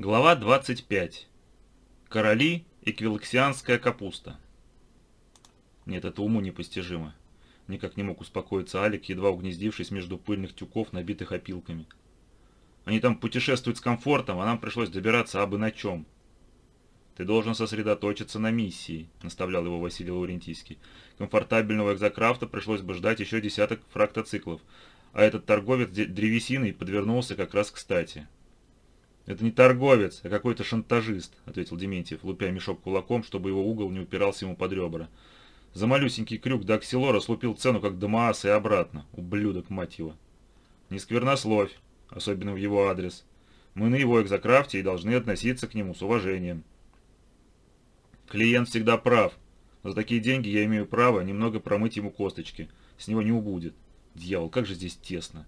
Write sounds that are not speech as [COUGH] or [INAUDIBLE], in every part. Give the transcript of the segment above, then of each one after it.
Глава 25. Короли и квилоксианская капуста. Нет, это уму непостижимо. Никак не мог успокоиться Алик, едва угнездившись между пыльных тюков, набитых опилками. Они там путешествуют с комфортом, а нам пришлось добираться абы на чем. Ты должен сосредоточиться на миссии, наставлял его Василий Лаурентийский. Комфортабельного экзокрафта пришлось бы ждать еще десяток фрактоциклов, а этот торговец древесиной подвернулся как раз кстати. «Это не торговец, а какой-то шантажист», — ответил Дементьев, лупя мешок кулаком, чтобы его угол не упирался ему под ребра. «За малюсенький крюк до аксилора слупил цену, как Дамаас, и обратно. Ублюдок, мать его!» «Не сквернословь, особенно в его адрес. Мы на его экзокрафте и должны относиться к нему с уважением». «Клиент всегда прав. За такие деньги я имею право немного промыть ему косточки. С него не убудет. Дьявол, как же здесь тесно!»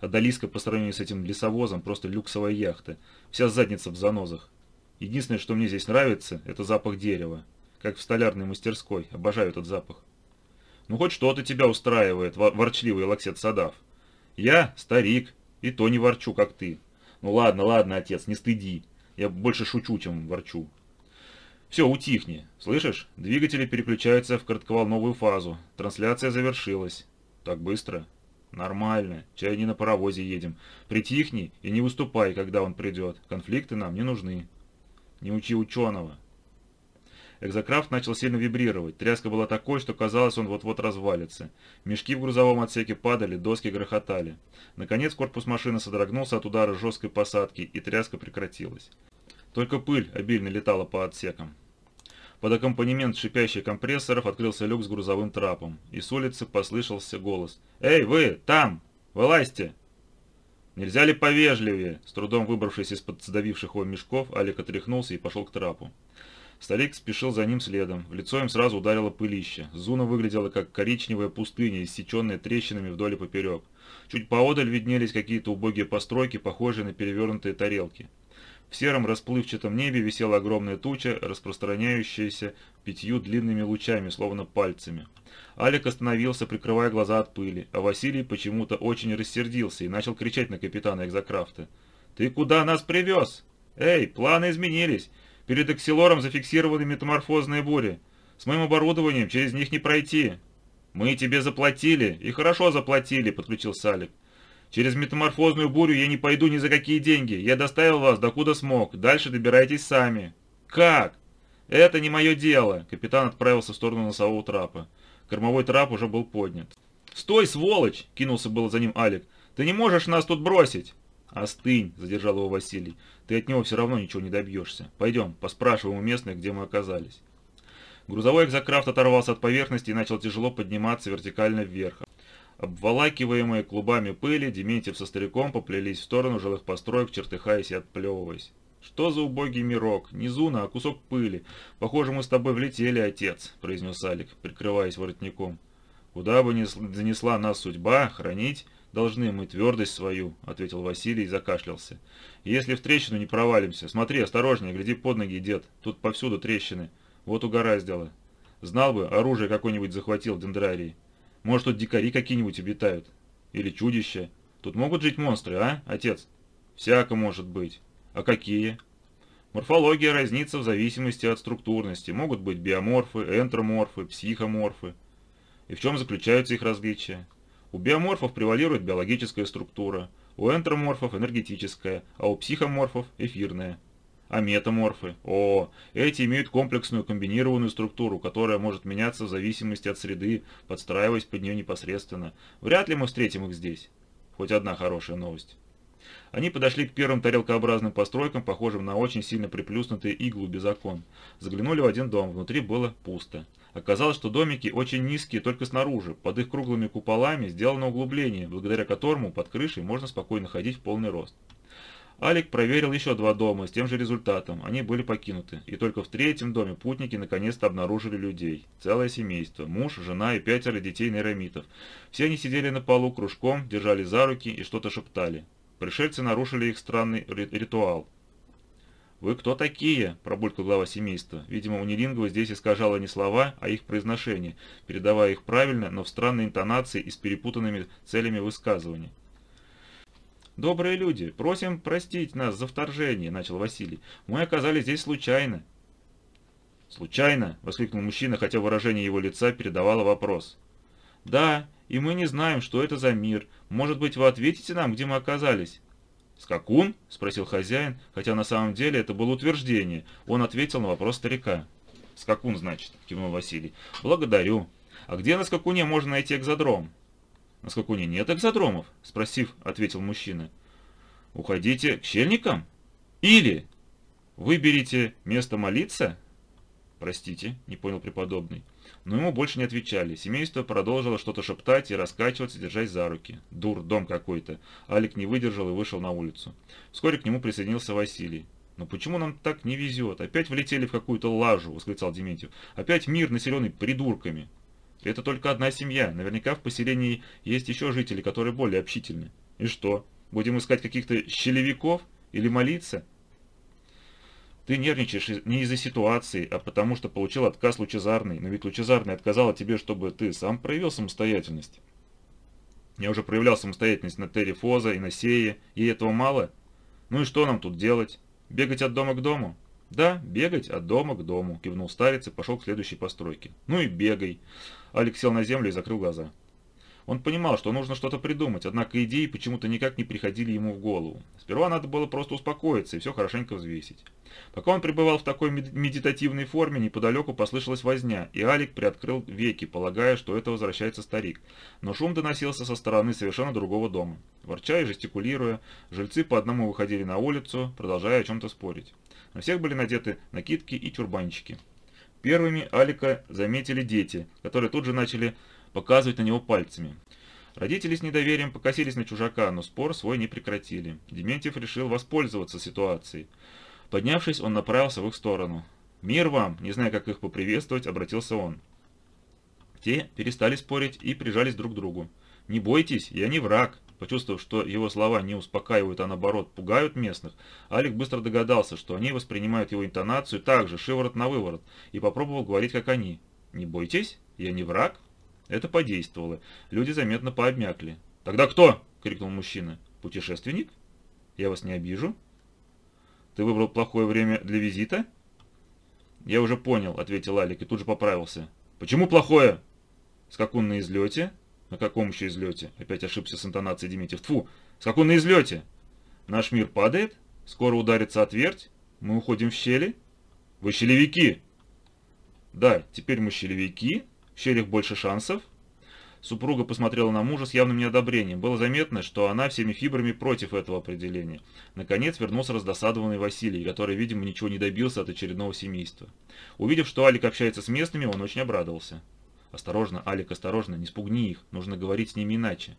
Адалиска по сравнению с этим лесовозом просто люксовая яхта. Вся задница в занозах. Единственное, что мне здесь нравится, это запах дерева. Как в столярной мастерской. Обожаю этот запах. Ну хоть что-то тебя устраивает, ворчливый лаксет Садав. Я старик, и то не ворчу, как ты. Ну ладно, ладно, отец, не стыди. Я больше шучу, чем ворчу. Все, утихни. Слышишь? Двигатели переключаются в коротковолновую фазу. Трансляция завершилась. Так быстро? «Нормально. Чай не на паровозе едем. Притихни и не выступай, когда он придет. Конфликты нам не нужны. Не учи ученого». Экзокрафт начал сильно вибрировать. Тряска была такой, что казалось, он вот-вот развалится. Мешки в грузовом отсеке падали, доски грохотали. Наконец корпус машины содрогнулся от удара жесткой посадки, и тряска прекратилась. Только пыль обильно летала по отсекам. Под аккомпанемент шипящих компрессоров открылся люк с грузовым трапом, и с улицы послышался голос. «Эй, вы, там! Вылазьте!» «Нельзя ли повежливее?» С трудом выбравшись из-под сдавивших его мешков, Алик отряхнулся и пошел к трапу. Старик спешил за ним следом. В лицо им сразу ударило пылище. Зуна выглядела как коричневая пустыня, иссеченная трещинами вдоль и поперек. Чуть поодаль виднелись какие-то убогие постройки, похожие на перевернутые тарелки. В сером расплывчатом небе висела огромная туча, распространяющаяся пятью длинными лучами, словно пальцами. Алик остановился, прикрывая глаза от пыли, а Василий почему-то очень рассердился и начал кричать на капитана экзокрафта. «Ты куда нас привез? Эй, планы изменились. Перед Аксилором зафиксированы метаморфозные бури. С моим оборудованием через них не пройти». «Мы тебе заплатили, и хорошо заплатили», — подключился Алик. Через метаморфозную бурю я не пойду ни за какие деньги. Я доставил вас докуда смог. Дальше добирайтесь сами». «Как?» «Это не мое дело». Капитан отправился в сторону носового трапа. Кормовой трап уже был поднят. «Стой, сволочь!» — кинулся было за ним Алик. «Ты не можешь нас тут бросить!» «Остынь!» — задержал его Василий. «Ты от него все равно ничего не добьешься. Пойдем, поспрашиваем у местных, где мы оказались». Грузовой экзокрафт оторвался от поверхности и начал тяжело подниматься вертикально вверх. Обволакиваемые клубами пыли, Дементьев со стариком поплелись в сторону жилых построек, чертыхаясь и отплевываясь. «Что за убогий мирок? Не зуна, а кусок пыли. Похоже, мы с тобой влетели, отец», — произнес Алик, прикрываясь воротником. «Куда бы ни занесла нас судьба, хранить должны мы твердость свою», — ответил Василий и закашлялся. «Если в трещину не провалимся, смотри, осторожнее, гляди под ноги, дед, тут повсюду трещины. Вот угораздило. Знал бы, оружие какое-нибудь захватил в дендрарии». Может, тут дикари какие-нибудь обитают? Или чудища? Тут могут жить монстры, а, отец? Всяко может быть. А какие? Морфология разнится в зависимости от структурности. Могут быть биоморфы, энтроморфы, психоморфы. И в чем заключаются их различия? У биоморфов превалирует биологическая структура, у энтроморфов энергетическая, а у психоморфов эфирная. А метаморфы? О, эти имеют комплексную комбинированную структуру, которая может меняться в зависимости от среды, подстраиваясь под нее непосредственно. Вряд ли мы встретим их здесь. Хоть одна хорошая новость. Они подошли к первым тарелкообразным постройкам, похожим на очень сильно приплюснутые иглу без окон. Заглянули в один дом, внутри было пусто. Оказалось, что домики очень низкие только снаружи, под их круглыми куполами сделано углубление, благодаря которому под крышей можно спокойно ходить в полный рост. Алик проверил еще два дома с тем же результатом. Они были покинуты. И только в третьем доме путники наконец-то обнаружили людей. Целое семейство. Муж, жена и пятеро детей нейромитов. Все они сидели на полу кружком, держали за руки и что-то шептали. Пришельцы нарушили их странный ритуал. «Вы кто такие?» – пробулькал глава семейства. Видимо, унилингва здесь искажала не слова, а их произношение, передавая их правильно, но в странной интонации и с перепутанными целями высказывания. «Добрые люди, просим простить нас за вторжение», — начал Василий. «Мы оказались здесь случайно». «Случайно?» — воскликнул мужчина, хотя выражение его лица передавало вопрос. «Да, и мы не знаем, что это за мир. Может быть, вы ответите нам, где мы оказались?» «Скакун?» — спросил хозяин, хотя на самом деле это было утверждение. Он ответил на вопрос старика. «Скакун, значит», — кивнул Василий. «Благодарю. А где на скакуне можно найти экзодром?» «На скакуне нет экзодромов?» — спросив, ответил мужчина. «Уходите к щельникам? Или выберите место молиться?» «Простите», — не понял преподобный. Но ему больше не отвечали. Семейство продолжило что-то шептать и раскачиваться, держась за руки. Дур, дом какой-то. Алик не выдержал и вышел на улицу. Вскоре к нему присоединился Василий. «Но почему нам так не везет? Опять влетели в какую-то лажу», — восклицал Дементьев. «Опять мир, населенный придурками». Это только одна семья. Наверняка в поселении есть еще жители, которые более общительны. И что, будем искать каких-то щелевиков или молиться? Ты нервничаешь не из-за ситуации, а потому что получил отказ Лучезарный. Но ведь Лучезарный отказала тебе, чтобы ты сам проявил самостоятельность. Я уже проявлял самостоятельность на Терри Фоза и на Сее, и этого мало? Ну и что нам тут делать? Бегать от дома к дому? Да, бегать от дома к дому, кивнул старец и пошел к следующей постройке. Ну и бегай. Алекс сел на землю и закрыл глаза. Он понимал, что нужно что-то придумать, однако идеи почему-то никак не приходили ему в голову. Сперва надо было просто успокоиться и все хорошенько взвесить. Пока он пребывал в такой медитативной форме, неподалеку послышалась возня, и Алик приоткрыл веки, полагая, что это возвращается старик. Но шум доносился со стороны совершенно другого дома. Ворча и жестикулируя, жильцы по одному выходили на улицу, продолжая о чем-то спорить. На всех были надеты накидки и тюрбанчики. Первыми Алика заметили дети, которые тут же начали показывать на него пальцами. Родители с недоверием покосились на чужака, но спор свой не прекратили. Дементьев решил воспользоваться ситуацией. Поднявшись, он направился в их сторону. «Мир вам!» Не зная, как их поприветствовать, обратился он. Те перестали спорить и прижались друг к другу. «Не бойтесь, я не враг!» Почувствовав, что его слова не успокаивают, а наоборот пугают местных, Алик быстро догадался, что они воспринимают его интонацию так же, шиворот на выворот, и попробовал говорить, как они. «Не бойтесь, я не враг?» Это подействовало. Люди заметно пообмякли. «Тогда кто?» — крикнул мужчина. «Путешественник? Я вас не обижу?» «Ты выбрал плохое время для визита?» «Я уже понял», — ответил Алик и тут же поправился. «Почему плохое?» «Скакун на излете?» «На каком еще излете?» Опять ошибся с интонацией Дементьев. «Тьфу! Скакун на излете!» «Наш мир падает? Скоро ударится отверть? Мы уходим в щели?» «Вы щелевики!» «Да, теперь мы щелевики. В щелях больше шансов». Супруга посмотрела на мужа с явным неодобрением. Было заметно, что она всеми фибрами против этого определения. Наконец вернулся раздосадованный Василий, который, видимо, ничего не добился от очередного семейства. Увидев, что Алик общается с местными, он очень обрадовался. «Осторожно, Алик, осторожно, не спугни их, нужно говорить с ними иначе».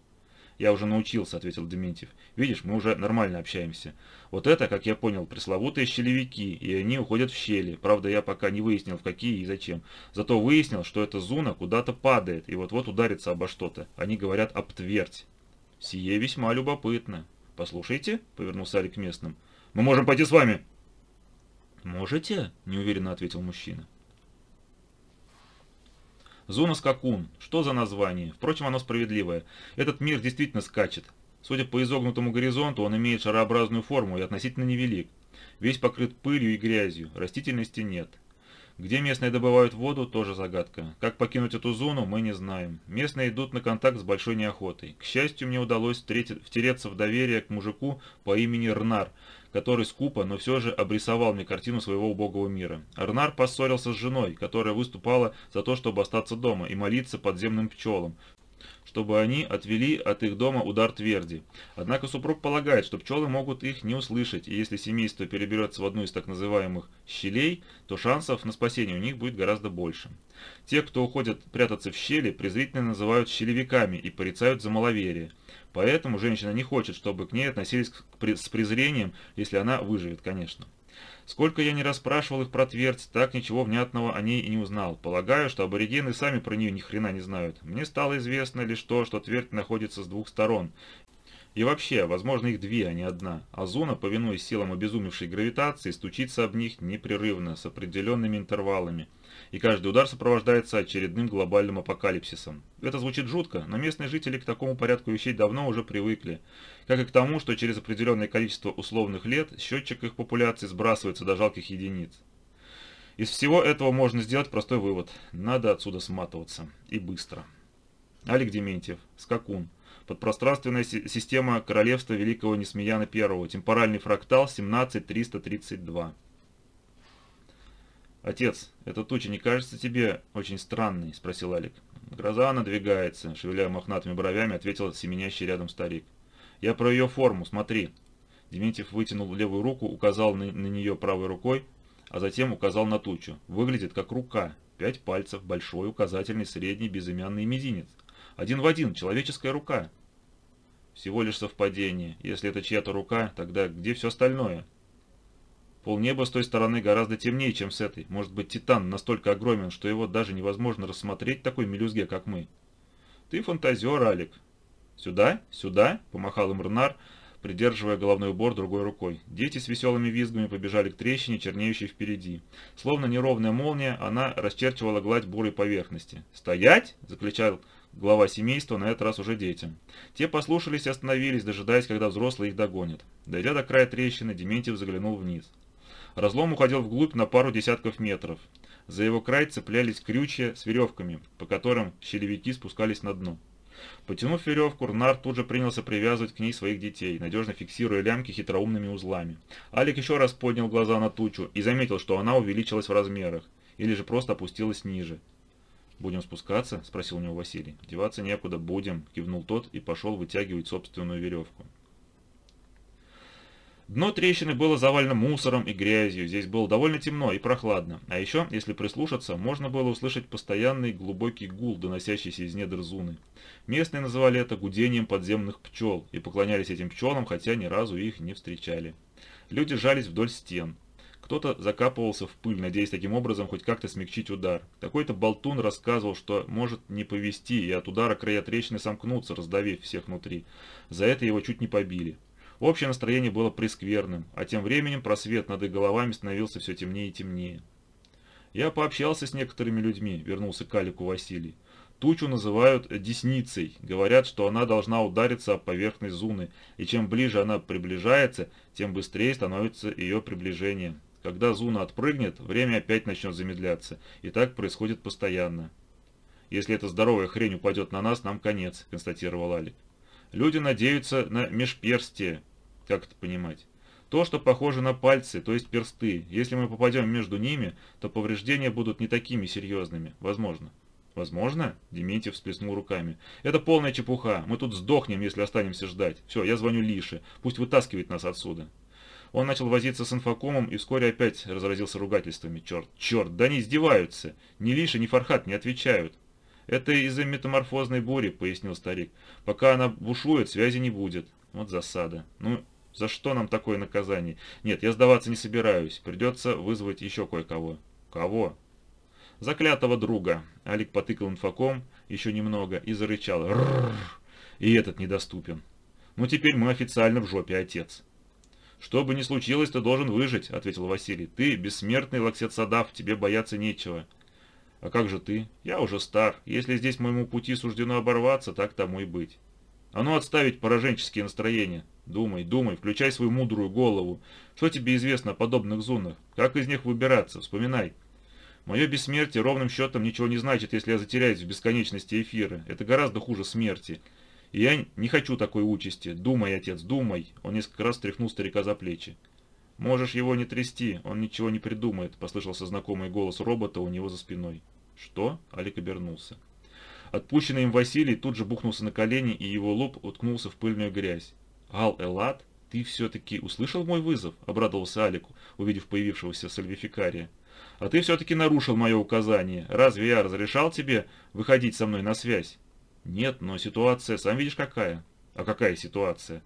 «Я уже научился», — ответил Дементьев. «Видишь, мы уже нормально общаемся. Вот это, как я понял, пресловутые щелевики, и они уходят в щели. Правда, я пока не выяснил, в какие и зачем. Зато выяснил, что эта зуна куда-то падает и вот-вот ударится обо что-то. Они говорят об твердь. Сие весьма любопытно. Послушайте», — повернулся Алик местным. «Мы можем пойти с вами». «Можете?» — неуверенно ответил мужчина. Зона Скакун. Что за название? Впрочем, оно справедливое. Этот мир действительно скачет. Судя по изогнутому горизонту, он имеет шарообразную форму и относительно невелик. Весь покрыт пылью и грязью, растительности нет. Где местные добывают воду, тоже загадка. Как покинуть эту зону, мы не знаем. Местные идут на контакт с большой неохотой. К счастью, мне удалось втереться в доверие к мужику по имени Рнар, который скупо, но все же обрисовал мне картину своего убогого мира. Арнар поссорился с женой, которая выступала за то, чтобы остаться дома и молиться подземным пчелам, чтобы они отвели от их дома удар тверди. Однако супруг полагает, что пчелы могут их не услышать, и если семейство переберется в одну из так называемых «щелей», то шансов на спасение у них будет гораздо больше. Те, кто уходят прятаться в щели, презрительно называют щелевиками и порицают за маловерие. Поэтому женщина не хочет, чтобы к ней относились с презрением, если она выживет, конечно. Сколько я не расспрашивал их про твердь, так ничего внятного о ней и не узнал. Полагаю, что аборигены сами про нее ни хрена не знают. Мне стало известно лишь то, что твердь находится с двух сторон. И вообще, возможно, их две, а не одна. А зона, повинуясь силам обезумевшей гравитации, стучится об них непрерывно, с определенными интервалами. И каждый удар сопровождается очередным глобальным апокалипсисом. Это звучит жутко, но местные жители к такому порядку вещей давно уже привыкли. Как и к тому, что через определенное количество условных лет счетчик их популяции сбрасывается до жалких единиц. Из всего этого можно сделать простой вывод. Надо отсюда сматываться. И быстро. Алик Дементьев, Скакун. Подпространственная система Королевства Великого Несмеяна I. Темпоральный фрактал 17332. «Отец, эта туча не кажется тебе очень странной?» – спросил Алик. «Гроза надвигается», – шевеля мохнатыми бровями, ответил семенящий рядом старик. «Я про ее форму, смотри». Дементьев вытянул левую руку, указал на, на нее правой рукой, а затем указал на тучу. Выглядит как рука. Пять пальцев, большой, указательный, средний, безымянный мизинец. Один в один, человеческая рука. Всего лишь совпадение. Если это чья-то рука, тогда где все остальное? Полнеба с той стороны гораздо темнее, чем с этой. Может быть, Титан настолько огромен, что его даже невозможно рассмотреть такой мелюзге, как мы. Ты фантазер, Алик. Сюда, сюда, помахал им Рнар, придерживая головной убор другой рукой. Дети с веселыми визгами побежали к трещине, чернеющей впереди. Словно неровная молния, она расчерчивала гладь бурой поверхности. «Стоять!» – закричал глава семейства, на этот раз уже детям. Те послушались и остановились, дожидаясь, когда взрослые их догонят. Дойдя до края трещины, Дементьев заглянул вниз. Разлом уходил вглубь на пару десятков метров. За его край цеплялись крючья с веревками, по которым щелевики спускались на дно. Потянув веревку, Рнар тут же принялся привязывать к ней своих детей, надежно фиксируя лямки хитроумными узлами. Алик еще раз поднял глаза на тучу и заметил, что она увеличилась в размерах, или же просто опустилась ниже. «Будем спускаться?» – спросил у него Василий. «Деваться некуда, будем», – кивнул тот и пошел вытягивать собственную веревку. Дно трещины было завалено мусором и грязью, здесь было довольно темно и прохладно. А еще, если прислушаться, можно было услышать постоянный глубокий гул, доносящийся из недр зуны. Местные называли это гудением подземных пчел и поклонялись этим пчелам, хотя ни разу их не встречали. Люди жались вдоль стен. Кто-то закапывался в пыль, надеясь таким образом хоть как-то смягчить удар. Какой-то болтун рассказывал, что может не повести, и от удара края трещины сомкнутся, раздавив всех внутри. За это его чуть не побили. Общее настроение было прескверным, а тем временем просвет над их головами становился все темнее и темнее. «Я пообщался с некоторыми людьми», — вернулся к Алику Василий. «Тучу называют десницей. Говорят, что она должна удариться об поверхность Зуны, и чем ближе она приближается, тем быстрее становится ее приближение. Когда Зуна отпрыгнет, время опять начнет замедляться, и так происходит постоянно». «Если эта здоровая хрень упадет на нас, нам конец», — констатировал Алик. «Люди надеются на межперстие, как это понимать? То, что похоже на пальцы, то есть персты. Если мы попадем между ними, то повреждения будут не такими серьезными. Возможно. Возможно? Дементьев всплеснул руками. Это полная чепуха. Мы тут сдохнем, если останемся ждать. Все, я звоню Лише. Пусть вытаскивает нас отсюда. Он начал возиться с инфокомом и вскоре опять разразился ругательствами. Черт, черт, да они издеваются. Ни Лиша, ни Фархат не отвечают. Это из-за метаморфозной бури, пояснил старик. Пока она бушует, связи не будет. Вот засада. Ну, за что нам такое наказание? Нет, я сдаваться не собираюсь. Придется вызвать еще кое-кого. Кого? Заклятого друга. Алик потыкал инфоком еще немного и зарычал. Рррр. И этот недоступен. Ну теперь мы официально в жопе, отец. «Что бы ни случилось, ты должен выжить», — ответил Василий. «Ты бессмертный Лаксет-Садав, тебе бояться нечего». «А как же ты? Я уже стар. Если здесь моему пути суждено оборваться, так тому и быть». «А ну отставить пораженческие настроения. Думай, думай, включай свою мудрую голову. Что тебе известно о подобных зонах? Как из них выбираться? Вспоминай. Мое бессмертие ровным счетом ничего не значит, если я затеряюсь в бесконечности эфира. Это гораздо хуже смерти. И я не хочу такой участи. Думай, отец, думай. Он несколько раз тряхнул старика за плечи. Можешь его не трясти, он ничего не придумает, послышался знакомый голос робота у него за спиной. Что? Алик обернулся. Отпущенный им Василий тут же бухнулся на колени, и его лоб уткнулся в пыльную грязь. «Ал-Элат, ты все-таки услышал мой вызов?» – обрадовался Алику, увидев появившегося сальвификария. «А ты все-таки нарушил мое указание. Разве я разрешал тебе выходить со мной на связь?» «Нет, но ситуация, сам видишь, какая». «А какая ситуация?»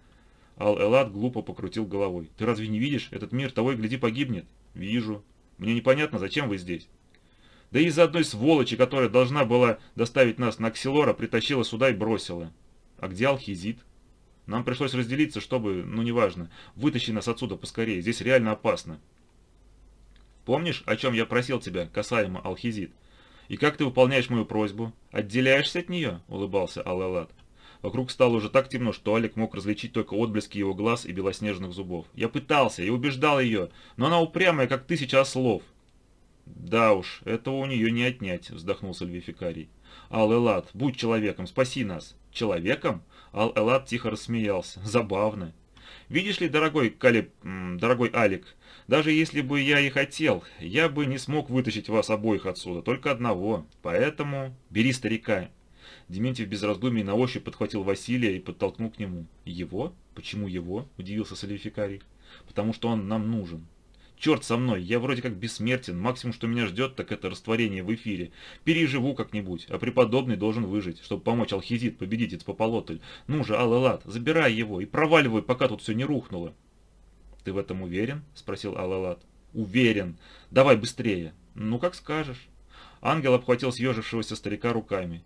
Ал-Элат глупо покрутил головой. «Ты разве не видишь? Этот мир того и гляди погибнет». «Вижу. Мне непонятно, зачем вы здесь?» «Да из-за одной сволочи, которая должна была доставить нас на Ксилора, притащила сюда и бросила». «А где Алхизит?» Нам пришлось разделиться, чтобы, ну неважно, вытащи нас отсюда поскорее, здесь реально опасно. Помнишь, о чем я просил тебя, касаемо Алхизит? И как ты выполняешь мою просьбу? Отделяешься от нее?» – улыбался Алэлат. Вокруг стало уже так темно, что Алик мог различить только отблески его глаз и белоснежных зубов. «Я пытался и убеждал ее, но она упрямая, как тысяча ослов». «Да уж, этого у нее не отнять», – вздохнул Сальвификарий. «Ал-Элат, будь человеком, спаси нас». «Человеком?» Ал-Элат тихо рассмеялся. «Забавно. Видишь ли, дорогой Калиб... дорогой Алик, даже если бы я и хотел, я бы не смог вытащить вас обоих отсюда, только одного. Поэтому бери старика». Дементьев без раздумий на ощупь подхватил Василия и подтолкнул к нему. «Его? Почему его?» – удивился Солификарий. «Потому что он нам нужен». Черт со мной, я вроде как бессмертен, максимум, что меня ждет, так это растворение в эфире. Переживу как-нибудь, а преподобный должен выжить, чтобы помочь Алхизит победить Ицпополотль. Ну же, Аллалат, забирай его и проваливай, пока тут все не рухнуло. «Ты в этом уверен?» – спросил Аллалат. «Уверен. Давай быстрее». «Ну, как скажешь». Ангел обхватил съежившегося старика руками.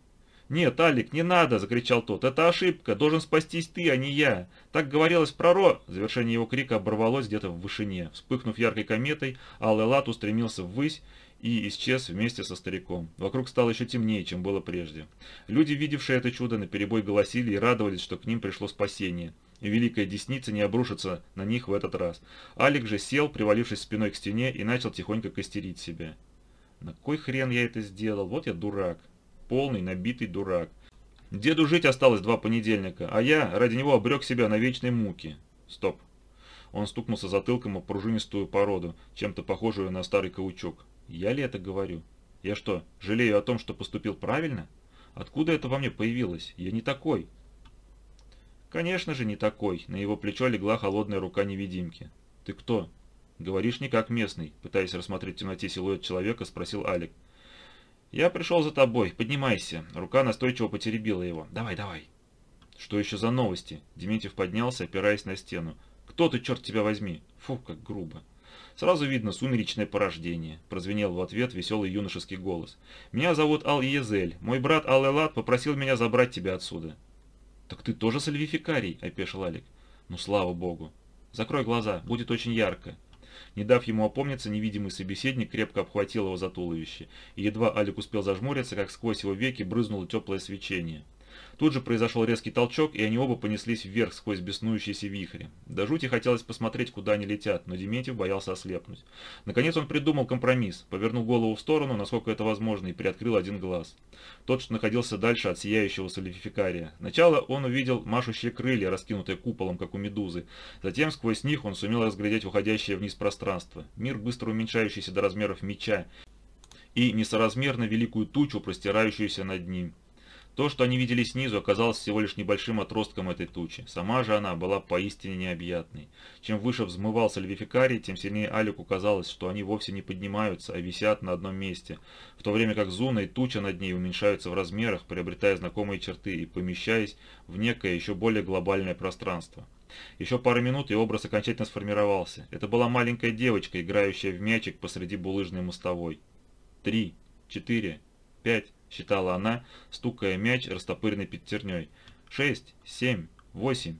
«Нет, Алик, не надо!» – закричал тот. «Это ошибка! Должен спастись ты, а не я! Так говорилось проро...» Завершение его крика оборвалось где-то в вышине. Вспыхнув яркой кометой, Аллелат устремился ввысь и исчез вместе со стариком. Вокруг стало еще темнее, чем было прежде. Люди, видевшие это чудо, наперебой голосили и радовались, что к ним пришло спасение и Великая Десница не обрушится на них в этот раз. Алик же сел, привалившись спиной к стене, и начал тихонько костерить себя. На кой хрен я это сделал? Вот я дурак. Полный, набитый дурак. Деду жить осталось два понедельника, а я ради него обрек себя на вечные муки. Стоп. Он стукнулся затылком о пружинистую породу, чем-то похожую на старый каучук. Я ли это говорю? Я что, жалею о том, что поступил правильно? Откуда это во мне появилось? Я не такой. Конечно же не такой. На его плечо легла холодная рука невидимки. Ты кто? Говоришь не как местный, пытаясь рассмотреть в темноте силуэт человека, спросил Алик. Я пришел за тобой, поднимайся. Рука настойчиво потеребила его. Давай, давай. Что еще за новости? Дементьев поднялся, опираясь на стену. Кто ты, черт тебя возьми? Фу, как грубо. Сразу видно сумеречное порождение, прозвенел в ответ веселый юношеский голос. Меня зовут Ал-Иезель. Мой брат Ал-Элат попросил меня забрать тебя отсюда. «Так ты тоже сальвификарий?» – опешил Алик. «Ну, слава богу. Закрой глаза, будет очень ярко». Не дав ему опомниться, невидимый собеседник крепко обхватил его за туловище, и едва Алик успел зажмуриться, как сквозь его веки брызнуло теплое свечение. Тут же произошел резкий толчок, и они оба понеслись вверх сквозь беснующиеся вихри. До жути хотелось посмотреть, куда они летят, но Дементьев боялся ослепнуть. Наконец он придумал компромисс, повернул голову в сторону, насколько это возможно, и приоткрыл один глаз. Тот, что находился дальше от сияющего солификария. Сначала он увидел машущие крылья, раскинутые куполом, как у медузы. Затем сквозь них он сумел разглядеть уходящее вниз пространство. Мир, быстро уменьшающийся до размеров меча, и несоразмерно великую тучу, простирающуюся над ним. То, что они видели снизу, оказалось всего лишь небольшим отростком этой тучи. Сама же она была поистине необъятной. Чем выше взмывался Львификарий, тем сильнее Алику казалось, что они вовсе не поднимаются, а висят на одном месте, в то время как Зуна и туча над ней уменьшаются в размерах, приобретая знакомые черты и помещаясь в некое еще более глобальное пространство. Еще пару минут и образ окончательно сформировался. Это была маленькая девочка, играющая в мячик посреди булыжной мостовой. Три, четыре, пять считала она, стукая мяч растопыренной пятерней. «Шесть, семь, восемь».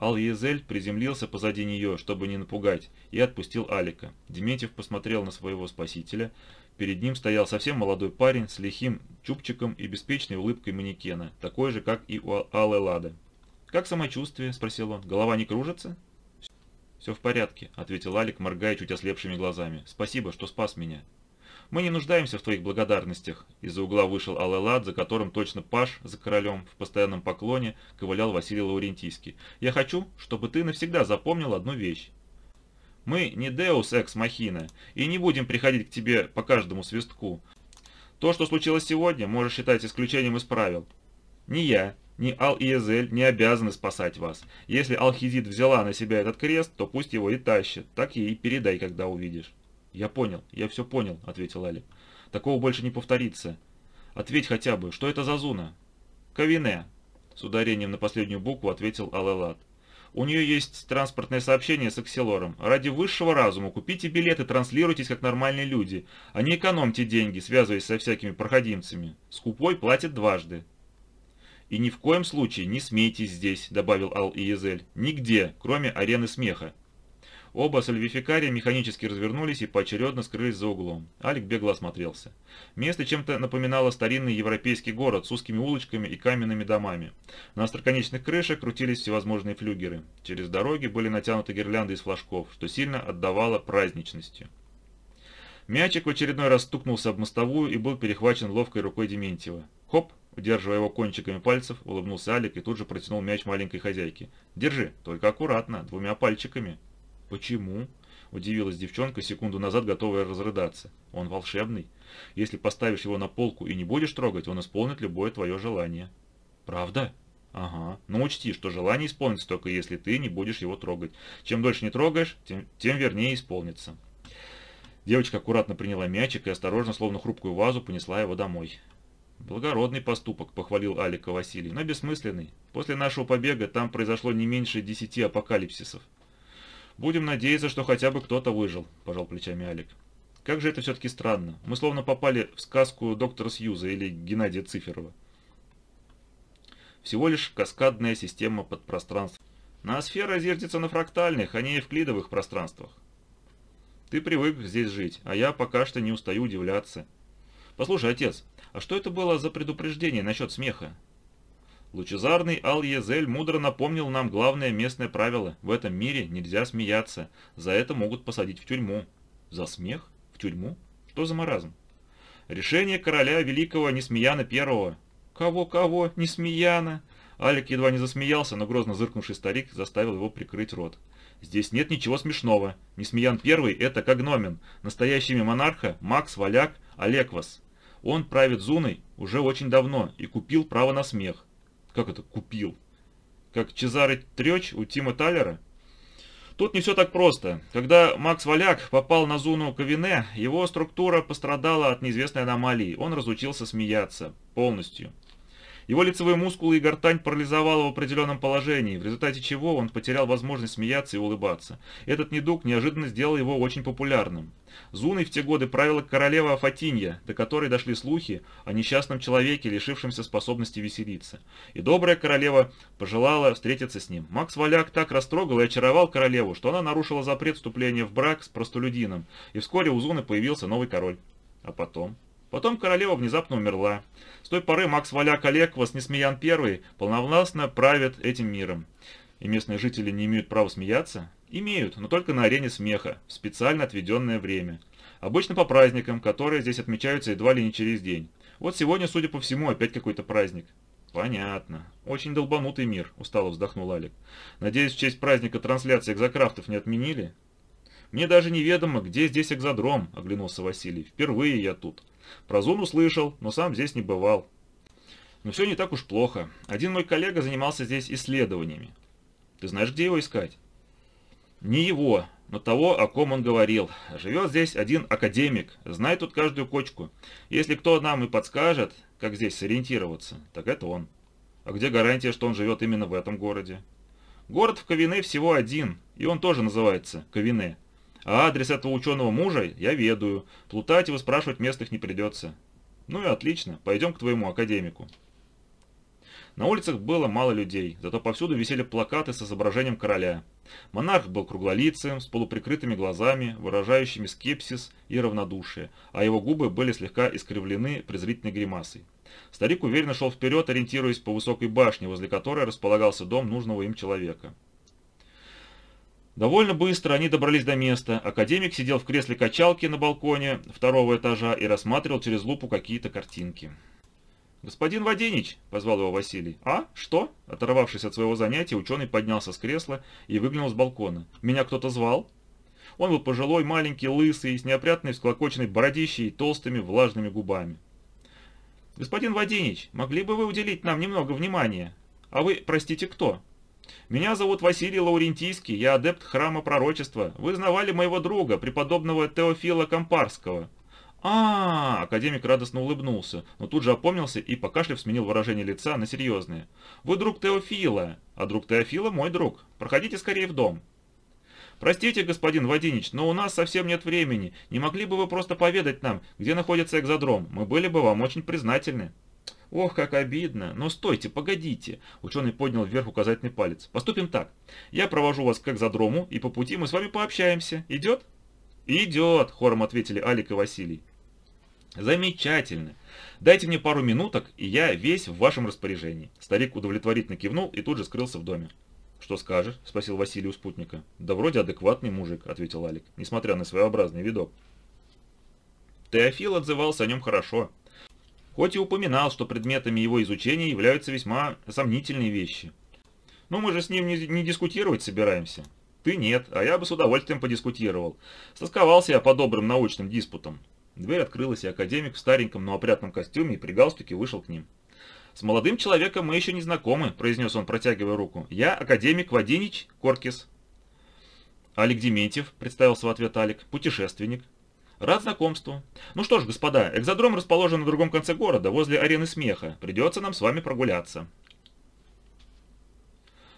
Ал-Езель приземлился позади нее, чтобы не напугать, и отпустил Алика. Дементьев посмотрел на своего спасителя. Перед ним стоял совсем молодой парень с лихим чубчиком и беспечной улыбкой манекена, такой же, как и у Ал-Элада. «Как самочувствие?» – спросил он. «Голова не кружится?» «Все в порядке», – ответил Алик, моргая чуть ослепшими глазами. «Спасибо, что спас меня». Мы не нуждаемся в твоих благодарностях. Из-за угла вышел Алэлад, за которым точно Паш за королем в постоянном поклоне ковылял Василий Лаурентийский. Я хочу, чтобы ты навсегда запомнил одну вещь. Мы не Деус Экс Махина и не будем приходить к тебе по каждому свистку. То, что случилось сегодня, можешь считать исключением из правил. Ни я, ни Ал-Иезель не обязаны спасать вас. Если Алхизит взяла на себя этот крест, то пусть его и тащит. Так ей передай, когда увидишь. «Я понял, я все понял», — ответил Али. «Такого больше не повторится. Ответь хотя бы, что это за зуна?» «Кавине», — с ударением на последнюю букву ответил Алэлат. «У нее есть транспортное сообщение с Акселором. Ради высшего разума купите билеты, транслируйтесь как нормальные люди, а не экономьте деньги, связываясь со всякими проходимцами. Скупой платит дважды». «И ни в коем случае не смейтесь здесь», — добавил Ал-Иезель. «Нигде, кроме арены смеха». Оба сальвификария механически развернулись и поочередно скрылись за углом. Алик бегло осмотрелся. Место чем-то напоминало старинный европейский город с узкими улочками и каменными домами. На остроконечных крышах крутились всевозможные флюгеры. Через дороги были натянуты гирлянды из флажков, что сильно отдавало праздничностью. Мячик в очередной раз стукнулся об мостовую и был перехвачен ловкой рукой Дементьева. Хоп! Удерживая его кончиками пальцев, улыбнулся Алик и тут же протянул мяч маленькой хозяйке. «Держи, только аккуратно, двумя пальчиками». «Почему?» – удивилась девчонка, секунду назад готовая разрыдаться. «Он волшебный. Если поставишь его на полку и не будешь трогать, он исполнит любое твое желание». «Правда?» «Ага. Но учти, что желание исполнится только если ты не будешь его трогать. Чем дольше не трогаешь, тем, тем вернее исполнится». Девочка аккуратно приняла мячик и осторожно, словно хрупкую вазу, понесла его домой. «Благородный поступок», — похвалил Алика Василий, — «но бессмысленный. После нашего побега там произошло не меньше десяти апокалипсисов. «Будем надеяться, что хотя бы кто-то выжил», – пожал плечами Алик. «Как же это все-таки странно. Мы словно попали в сказку доктора Сьюза или Геннадия Циферова. Всего лишь каскадная система подпространств. Ноосфера зертится на фрактальных, а не евклидовых пространствах. Ты привык здесь жить, а я пока что не устаю удивляться. Послушай, отец, а что это было за предупреждение насчет смеха? Лучезарный Ал-Езель мудро напомнил нам главное местное правило. В этом мире нельзя смеяться. За это могут посадить в тюрьму. За смех? В тюрьму? Что за маразм? Решение короля великого Несмеяна Первого. Кого-кого? Несмеяна? Алик едва не засмеялся, но грозно зыркнувший старик заставил его прикрыть рот. Здесь нет ничего смешного. Несмеян Первый – это Когномен. Настоящий монарха – Макс Валяк Олеквас. Он правит Зуной уже очень давно и купил право на смех. Как это купил? Как Чезаре Трёч у Тима Таллера? Тут не все так просто. Когда Макс Валяк попал на зону Кавине, его структура пострадала от неизвестной аномалии. Он разучился смеяться полностью. Его лицевые мускулы и гортань парализовало в определенном положении, в результате чего он потерял возможность смеяться и улыбаться. Этот недуг неожиданно сделал его очень популярным. Зуной в те годы правила королева Афатинья, до которой дошли слухи о несчастном человеке, лишившемся способности веселиться. И добрая королева пожелала встретиться с ним. Макс Валяк так растрогал и очаровал королеву, что она нарушила запрет вступления в брак с простолюдином, и вскоре у Зуны появился новый король. А потом... Потом королева внезапно умерла. С той поры Макс Валяк Олеквас Несмеян I полновластно правит этим миром. И местные жители не имеют права смеяться? Имеют, но только на арене смеха, в специально отведенное время. Обычно по праздникам, которые здесь отмечаются едва ли не через день. Вот сегодня, судя по всему, опять какой-то праздник. Понятно. Очень долбанутый мир, устало вздохнул Алик. Надеюсь, в честь праздника трансляции экзокрафтов не отменили? Мне даже неведомо, где здесь экзодром, оглянулся Василий. Впервые я тут. Про зону слышал, но сам здесь не бывал. Но все не так уж плохо. Один мой коллега занимался здесь исследованиями. Ты знаешь, где его искать? Не его, но того, о ком он говорил. Живет здесь один академик, знает тут каждую кочку. Если кто нам и подскажет, как здесь сориентироваться, так это он. А где гарантия, что он живет именно в этом городе? Город в Ковине всего один, и он тоже называется Ковине. А адрес этого ученого мужа я ведаю. Плутать и выспрашивать местных не придется. Ну и отлично, пойдем к твоему академику. На улицах было мало людей, зато повсюду висели плакаты с изображением короля. Монарх был круглолицым, с полуприкрытыми глазами, выражающими скепсис и равнодушие, а его губы были слегка искривлены презрительной гримасой. Старик уверенно шел вперед, ориентируясь по высокой башне, возле которой располагался дом нужного им человека. Довольно быстро они добрались до места. Академик сидел в кресле качалки на балконе второго этажа и рассматривал через лупу какие-то картинки. «Господин Воденич!» – позвал его Василий. «А? Что?» Оторвавшись от своего занятия, ученый поднялся с кресла и выглянул с балкона. «Меня кто-то звал?» Он был пожилой, маленький, лысый, с неопрятной всклокоченной бородищей и толстыми влажными губами. «Господин Воденич, могли бы вы уделить нам немного внимания? А вы, простите, кто?» Меня зовут Василий Лаурентийский, я адепт храма пророчества. Вы знавали моего друга, преподобного Теофила Компарского. А, -а, а академик радостно улыбнулся, но тут же опомнился и, покашляв, сменил выражение лица на серьезное. «Вы друг Теофила, а друг Теофила мой друг. Проходите скорее в дом». «Простите, господин Вадинич, но у нас совсем нет времени. Не могли бы вы просто поведать нам, где находится экзодром? Мы были бы вам очень признательны». Ох, как обидно. Но стойте, погодите. Ученый поднял вверх указательный палец. Поступим так. Я провожу вас к экзодрому, и по пути мы с вами пообщаемся. Идет? Идет, хором ответили Алик и Василий. Замечательно. Дайте мне пару минуток, и я весь в вашем распоряжении. Старик удовлетворительно кивнул и тут же скрылся в доме. «Что скажешь?» – спросил Василий у спутника. «Да вроде адекватный мужик», – ответил Алик, несмотря на своеобразный видок. Теофил отзывался о нем хорошо хоть и упоминал, что предметами его изучения являются весьма сомнительные вещи. Но мы же с ним не, не дискутировать собираемся. Ты нет, а я бы с удовольствием подискутировал. Стосковался я по добрым научным диспутам. Дверь открылась, и академик в стареньком, но опрятном костюме и при галстуке вышел к ним. «С молодым человеком мы еще не знакомы», – произнес он, протягивая руку. «Я академик Вадинич Коркис». «Алик Дементьев», – представился в ответ Алик, – «путешественник». Рад знакомству. Ну что ж, господа, экзодром расположен на другом конце города, возле арены смеха. Придется нам с вами прогуляться.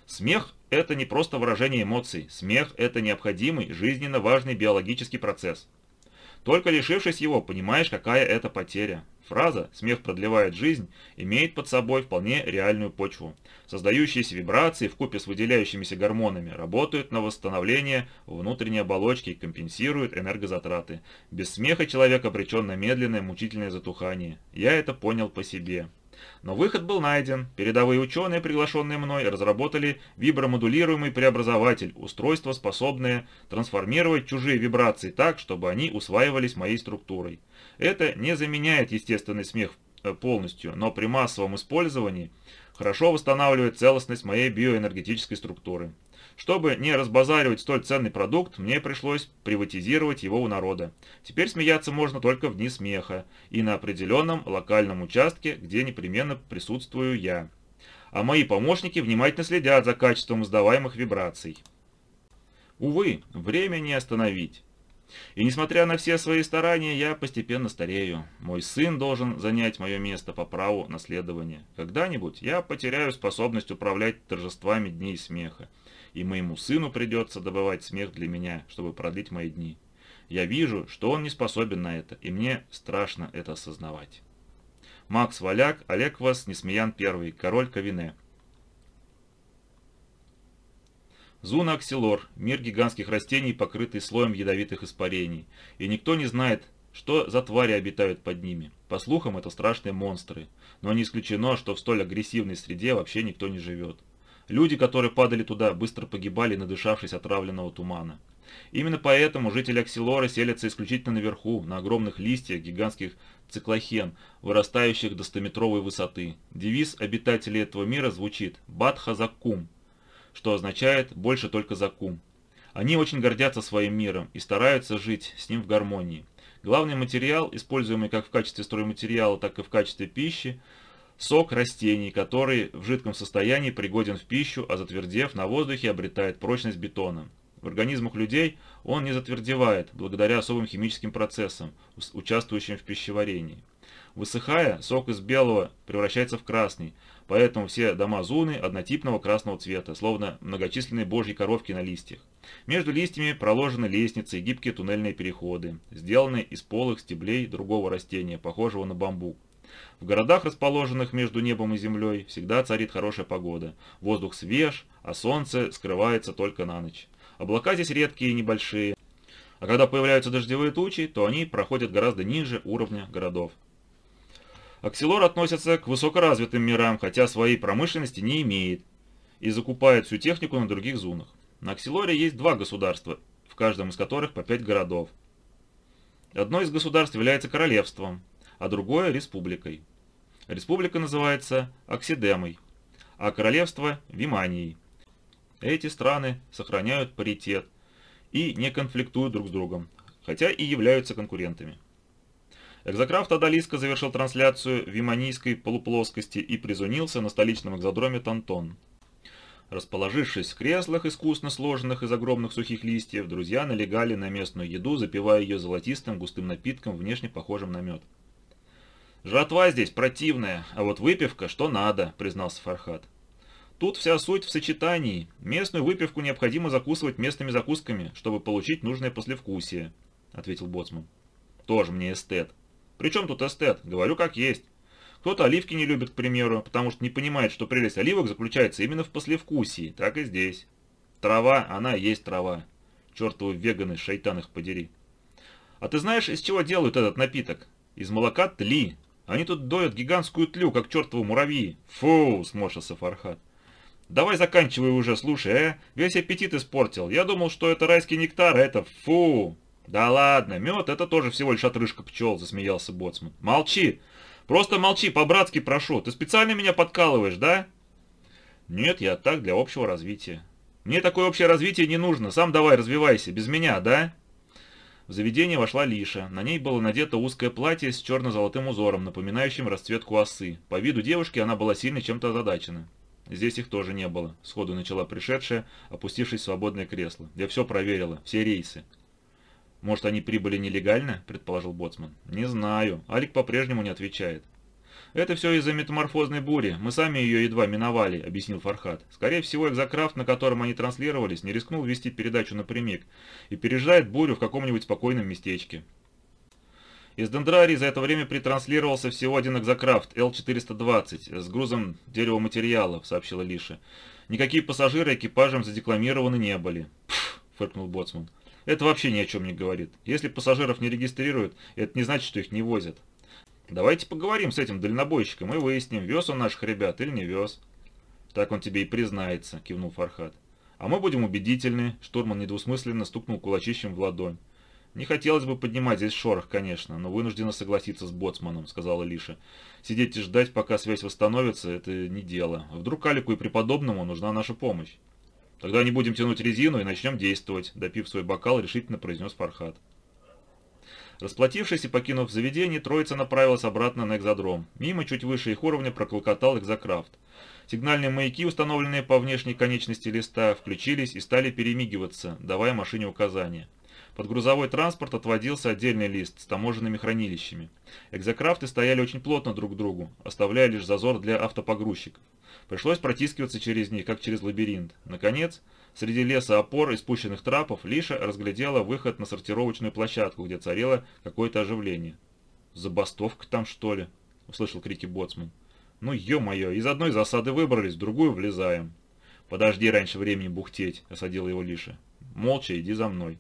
Смех – это не просто выражение эмоций. Смех – это необходимый, жизненно важный биологический процесс. Только лишившись его, понимаешь, какая это потеря. Фраза «смех продлевает жизнь» имеет под собой вполне реальную почву. Создающиеся вибрации в купе с выделяющимися гормонами работают на восстановление внутренней оболочки и компенсируют энергозатраты. Без смеха человек обречен на медленное мучительное затухание. Я это понял по себе. Но выход был найден. Передовые ученые, приглашенные мной, разработали вибромодулируемый преобразователь, устройство, способное трансформировать чужие вибрации так, чтобы они усваивались моей структурой. Это не заменяет естественный смех э, полностью, но при массовом использовании хорошо восстанавливает целостность моей биоэнергетической структуры. Чтобы не разбазаривать столь ценный продукт, мне пришлось приватизировать его у народа. Теперь смеяться можно только вне смеха и на определенном локальном участке, где непременно присутствую я. А мои помощники внимательно следят за качеством издаваемых вибраций. Увы, время не остановить. И несмотря на все свои старания, я постепенно старею. Мой сын должен занять мое место по праву наследования. Когда-нибудь я потеряю способность управлять торжествами дней смеха, и моему сыну придется добывать смех для меня, чтобы продлить мои дни. Я вижу, что он не способен на это, и мне страшно это осознавать. Макс Валяк, Олег Вас, Несмеян I, король Кавине. Зуна Аксилор – мир гигантских растений, покрытый слоем ядовитых испарений. И никто не знает, что за твари обитают под ними. По слухам, это страшные монстры. Но не исключено, что в столь агрессивной среде вообще никто не живет. Люди, которые падали туда, быстро погибали, надышавшись отравленного тумана. Именно поэтому жители Аксилора селятся исключительно наверху, на огромных листьях гигантских циклохен, вырастающих до 100-метровой высоты. Девиз обитателей этого мира звучит «Бадхазакум», что означает «больше только закум». Они очень гордятся своим миром и стараются жить с ним в гармонии. Главный материал, используемый как в качестве стройматериала, так и в качестве пищи, сок растений, который в жидком состоянии пригоден в пищу, а затвердев на воздухе обретает прочность бетона. В организмах людей он не затвердевает благодаря особым химическим процессам, участвующим в пищеварении. Высыхая, сок из белого превращается в красный, поэтому все дома Зуны однотипного красного цвета, словно многочисленные божьи коровки на листьях. Между листьями проложены лестницы и гибкие туннельные переходы, сделанные из полых стеблей другого растения, похожего на бамбук. В городах, расположенных между небом и землей, всегда царит хорошая погода. Воздух свеж, а солнце скрывается только на ночь. Облака здесь редкие и небольшие, а когда появляются дождевые тучи, то они проходят гораздо ниже уровня городов. Аксилор относится к высокоразвитым мирам, хотя своей промышленности не имеет, и закупает всю технику на других зунах. На Аксилоре есть два государства, в каждом из которых по пять городов. Одно из государств является королевством, а другое – республикой. Республика называется Оксидемой, а королевство – Виманией. Эти страны сохраняют паритет и не конфликтуют друг с другом, хотя и являются конкурентами. Экзокрафт Адалиска завершил трансляцию Виманийской полуплоскости и призунился на столичном экзодроме Тантон. Расположившись в креслах, искусно сложенных из огромных сухих листьев, друзья налегали на местную еду, запивая ее золотистым густым напитком, внешне похожим на мед. «Жратва здесь противная, а вот выпивка что надо», — признался Фархат. «Тут вся суть в сочетании. Местную выпивку необходимо закусывать местными закусками, чтобы получить нужное послевкусие», — ответил Боцман. «Тоже мне эстет», «При чем тут эстет? Говорю как есть. Кто-то оливки не любит, к примеру, потому что не понимает, что прелесть оливок заключается именно в послевкусии. Так и здесь. Трава, она есть трава. Чертовы веганы, шайтан их подери. А ты знаешь, из чего делают этот напиток? Из молока тли. Они тут доят гигантскую тлю, как чертовы муравьи. Фу, сморщился Фархат. Давай заканчивай уже, слушай, э? Весь аппетит испортил. Я думал, что это райский нектар, а это фу. Да ладно, мед это тоже всего лишь отрыжка пчел, засмеялся Боцман. Молчи. Просто молчи, по-братски прошу. Ты специально меня подкалываешь, да? Нет, я так, для общего развития. Мне такое общее развитие не нужно. Сам давай развивайся, без меня, да? В заведение вошла Лиша. На ней было надето узкое платье с черно-золотым узором, напоминающим расцветку осы. По виду девушки она была сильно чем-то озадачена. Здесь их тоже не было, сходу начала пришедшая, опустившись в свободное кресло. Я все проверила, все рейсы. Может, они прибыли нелегально, предположил Боцман. Не знаю. Алик по-прежнему не отвечает. «Это все из-за метаморфозной бури. Мы сами ее едва миновали», — объяснил Фархат. «Скорее всего, экзокрафт, на котором они транслировались, не рискнул вести передачу напрямик и пережидает бурю в каком-нибудь спокойном местечке». Из Дендрарии за это время притранслировался всего один экзокрафт Л-420 с грузом деревоматериалов, сообщила Лиша. Никакие пассажиры экипажем задекламированы не были. Пф, фыркнул Боцман. Это вообще ни о чем не говорит. Если пассажиров не регистрируют, это не значит, что их не возят. Давайте поговорим с этим дальнобойщиком и выясним, вез он наших ребят или не вез. Так он тебе и признается, кивнул Фархат. А мы будем убедительны, штурман недвусмысленно стукнул кулачищем в ладонь. «Не хотелось бы поднимать здесь шорох, конечно, но вынуждена согласиться с боцманом», — сказала Лиша. «Сидеть и ждать, пока связь восстановится, это не дело. Вдруг Алику и преподобному нужна наша помощь». «Тогда не будем тянуть резину и начнем действовать», — допив свой бокал, решительно произнес Фархат. Расплатившись и покинув заведение, троица направилась обратно на экзодром. Мимо, чуть выше их уровня, проклокотал экзокрафт. Сигнальные маяки, установленные по внешней конечности листа, включились и стали перемигиваться, давая машине указания. Под грузовой транспорт отводился отдельный лист с таможенными хранилищами. Экзокрафты стояли очень плотно друг к другу, оставляя лишь зазор для автопогрузчиков. Пришлось протискиваться через них, как через лабиринт. Наконец, Среди леса опор и спущенных трапов Лиша разглядела выход на сортировочную площадку, где царило какое-то оживление. «Забастовка там, что ли?» — услышал крики боцман. «Ну, ё-моё, из одной засады выбрались, в другую влезаем». «Подожди раньше времени бухтеть», — осадила его Лиша. «Молча иди за мной».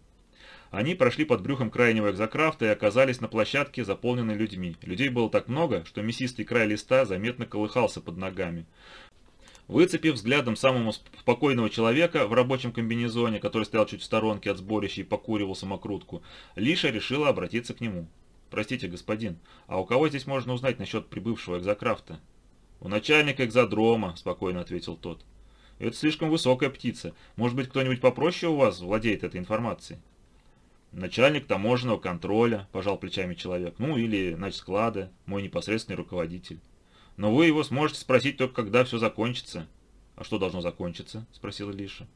Они прошли под брюхом крайнего экзокрафта и оказались на площадке, заполненной людьми. Людей было так много, что мясистый край листа заметно колыхался под ногами. Выцепив взглядом самого спокойного человека в рабочем комбинезоне, который стоял чуть в сторонке от сборища и покуривал самокрутку, Лиша решила обратиться к нему. «Простите, господин, а у кого здесь можно узнать насчет прибывшего экзокрафта?» «У начальника экзодрома», — спокойно ответил тот. «Это слишком высокая птица. Может быть, кто-нибудь попроще у вас владеет этой информацией?» «Начальник таможенного контроля», – пожал плечами человек. «Ну, или начсклада, мой непосредственный руководитель». Но вы его сможете спросить только, когда все закончится. А что должно закончиться? Спросила Лиша.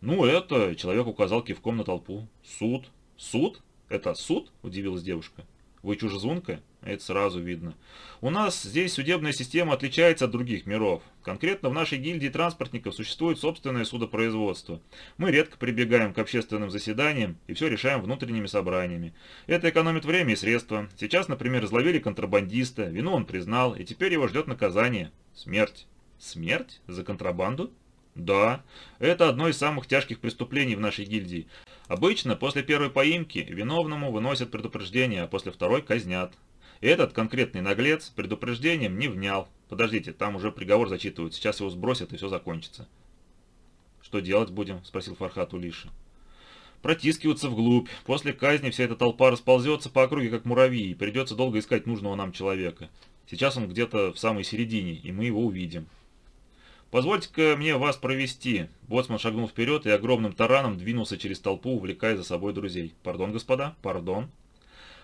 Ну, это, человек указал кивком на толпу. Суд. Суд? Это суд? Удивилась девушка. Вы чужезунка? Это сразу видно. У нас здесь судебная система отличается от других миров. Конкретно в нашей гильдии транспортников существует собственное судопроизводство. Мы редко прибегаем к общественным заседаниям и все решаем внутренними собраниями. Это экономит время и средства. Сейчас, например, изловили контрабандиста, вину он признал, и теперь его ждет наказание. Смерть. Смерть? За контрабанду? Да, это одно из самых тяжких преступлений в нашей гильдии. Обычно после первой поимки виновному выносят предупреждение, а после второй казнят. Этот конкретный наглец предупреждением не внял. Подождите, там уже приговор зачитывают, сейчас его сбросят и все закончится. «Что делать будем?» – спросил Фархат у Лиши. «Протискиваться вглубь. После казни вся эта толпа расползется по округе, как муравьи, и придется долго искать нужного нам человека. Сейчас он где-то в самой середине, и мы его увидим». «Позвольте-ка мне вас провести». Боцман шагнул вперед и огромным тараном двинулся через толпу, увлекая за собой друзей. «Пардон, господа, пардон».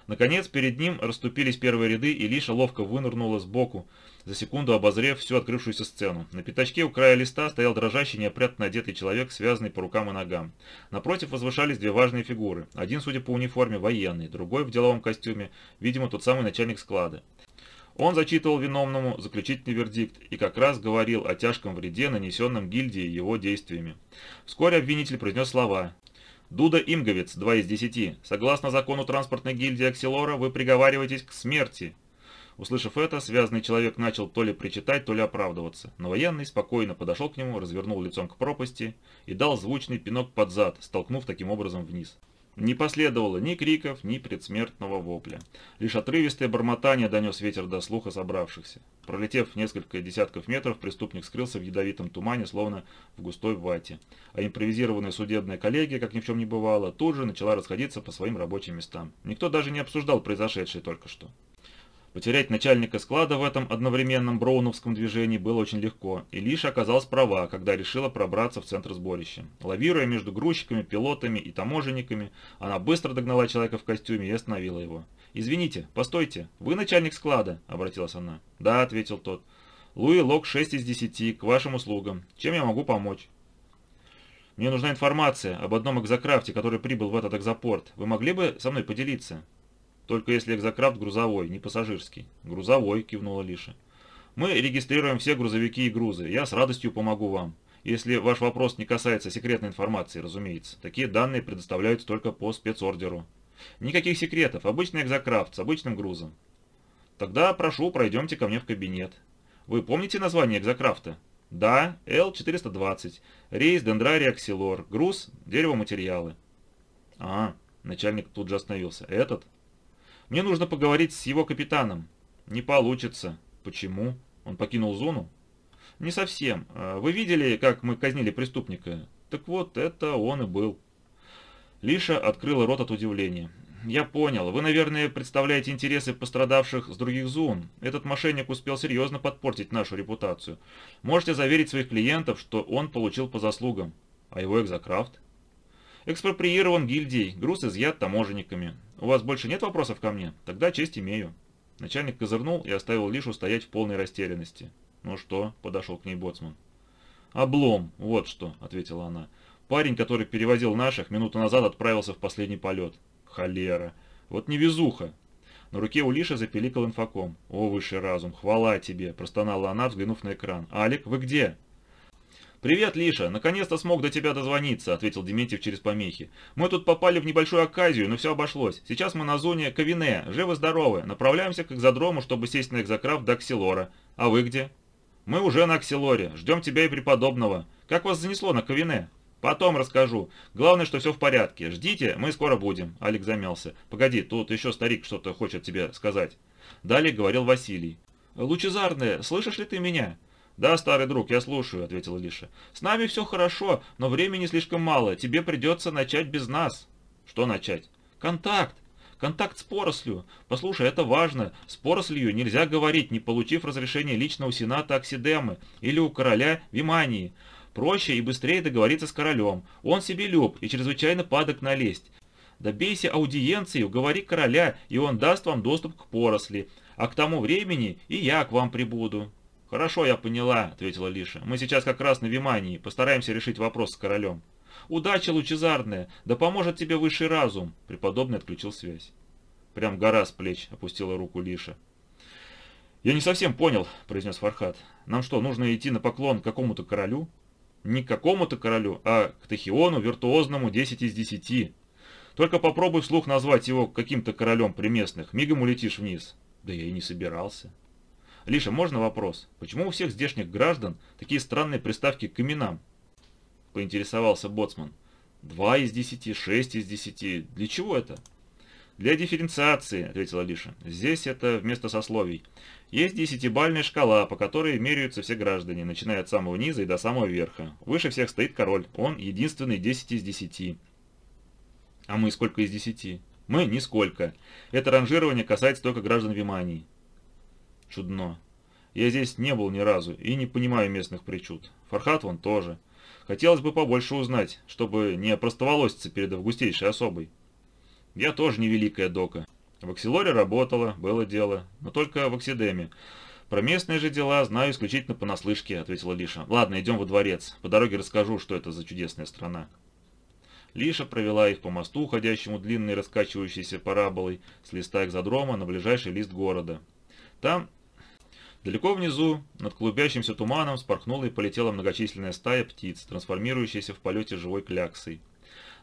Наконец, перед ним расступились первые ряды, и Лиша ловко вынырнула сбоку, за секунду обозрев всю открывшуюся сцену. На пятачке у края листа стоял дрожащий, неопрятно одетый человек, связанный по рукам и ногам. Напротив возвышались две важные фигуры. Один, судя по униформе, военный, другой в деловом костюме, видимо, тот самый начальник склада. Он зачитывал виновному заключительный вердикт и как раз говорил о тяжком вреде, нанесенном гильдии его действиями. Вскоре обвинитель произнес слова Дуда Имговец, 2 из 10. Согласно закону транспортной гильдии Аксилора, вы приговариваетесь к смерти. Услышав это, связанный человек начал то ли причитать, то ли оправдываться, но военный спокойно подошел к нему, развернул лицом к пропасти и дал звучный пинок под зад, столкнув таким образом вниз. Не последовало ни криков, ни предсмертного вопля. Лишь отрывистое бормотание донес ветер до слуха собравшихся. Пролетев несколько десятков метров, преступник скрылся в ядовитом тумане, словно в густой вате. А импровизированная судебная коллегия, как ни в чем не бывало, тут же начала расходиться по своим рабочим местам. Никто даже не обсуждал произошедшее только что. Потерять начальника склада в этом одновременном броуновском движении было очень легко, и Лиша оказалась права, когда решила пробраться в центр сборища. Лавируя между грузчиками, пилотами и таможенниками, она быстро догнала человека в костюме и остановила его. «Извините, постойте, вы начальник склада?» – обратилась она. «Да», – ответил тот. «Луи Лок 6 из 10, к вашим услугам. Чем я могу помочь?» «Мне нужна информация об одном экзокрафте, который прибыл в этот экзопорт. Вы могли бы со мной поделиться?» Только если экзокрафт грузовой, не пассажирский. Грузовой, кивнула Лиша. Мы регистрируем все грузовики и грузы. Я с радостью помогу вам. Если ваш вопрос не касается секретной информации, разумеется. Такие данные предоставляются только по спецордеру. Никаких секретов. Обычный экзокрафт с обычным грузом. Тогда, прошу, пройдемте ко мне в кабинет. Вы помните название экзокрафта? Да, Л-420. Рейс Дендрария Аксилор. Груз, дерево-материалы. А, начальник тут же остановился. Этот? Мне нужно поговорить с его капитаном. Не получится. Почему? Он покинул зону? Не совсем. А, вы видели, как мы казнили преступника? Так вот, это он и был. Лиша открыла рот от удивления. «Я понял. Вы, наверное, представляете интересы пострадавших с других зон. Этот мошенник успел серьезно подпортить нашу репутацию. Можете заверить своих клиентов, что он получил по заслугам. А его экзокрафт?» «Экспроприирован гильдией, груз изъят таможенниками. У вас больше нет вопросов ко мне? Тогда честь имею». Начальник козырнул и оставил Лишу стоять в полной растерянности. «Ну что?» – подошел к ней боцман. «Облом, вот что», – ответила она. «Парень, который перевозил наших, минуту назад отправился в последний полет. Холера. Вот невезуха». На руке у Лиши запеликал инфоком. «О, высший разум, хвала тебе!» – простонала она, взглянув на экран. «Алик, вы где?» «Привет, Лиша! Наконец-то смог до тебя дозвониться», — ответил Дементьев через помехи. «Мы тут попали в небольшую оказию, но все обошлось. Сейчас мы на зоне Кавине, живы-здоровы. Направляемся к экзодрому, чтобы сесть на экзокрафт до Аксилора. А вы где?» «Мы уже на Аксилоре. Ждем тебя и преподобного. Как вас занесло на Кавине?» «Потом расскажу. Главное, что все в порядке. Ждите, мы скоро будем», — Алик замялся. «Погоди, тут еще старик что-то хочет тебе сказать». Далее говорил Василий. «Лучезарная, слышишь ли ты меня?» «Да, старый друг, я слушаю», — ответил Лиша. «С нами все хорошо, но времени слишком мало. Тебе придется начать без нас». «Что начать?» «Контакт. Контакт с порослью. Послушай, это важно. С порослью нельзя говорить, не получив разрешения личного сената Оксидемы или у короля Вимании. Проще и быстрее договориться с королем. Он себе люб и чрезвычайно падок на лесть. Добейся аудиенции, уговори короля, и он даст вам доступ к поросли. А к тому времени и я к вам прибуду». «Хорошо, я поняла», — ответила Лиша. «Мы сейчас как раз на Вимании, постараемся решить вопрос с королем». «Удача лучезарная, да поможет тебе высший разум», — преподобный отключил связь. Прям гора с плеч опустила руку Лиша. «Я не совсем понял», — произнес Фархат. «Нам что, нужно идти на поклон к какому-то королю?» «Не к какому-то королю, а к Тахиону, виртуозному 10 из 10. Только попробуй вслух назвать его каким-то королем приместных, мигом улетишь вниз». «Да я и не собирался». Лиша, можно вопрос? Почему у всех здешних граждан такие странные приставки к именам? Поинтересовался Боцман. Два из десяти, шесть из десяти. Для чего это? Для дифференциации, ответила Лиша. Здесь это вместо сословий. Есть десятибальная шкала, по которой меряются все граждане, начиная от самого низа и до самого верха. Выше всех стоит король. Он единственный 10 из 10. А мы сколько из 10? Мы нисколько. Это ранжирование касается только граждан Вимании. Чудно. Я здесь не был ни разу и не понимаю местных причуд. Фархат вон тоже. Хотелось бы побольше узнать, чтобы не простоволоситься перед августейшей особой. Я тоже не великая дока. В Аксилоре работала, было дело, но только в Оксидеме. Про местные же дела знаю исключительно понаслышке, ответила Лиша. Ладно, идем во дворец. По дороге расскажу, что это за чудесная страна. Лиша провела их по мосту, уходящему длинной раскачивающейся параболой с листа экзодрома на ближайший лист города. Там Далеко внизу, над клубящимся туманом, спорхнула и полетела многочисленная стая птиц, трансформирующаяся в полете живой кляксой.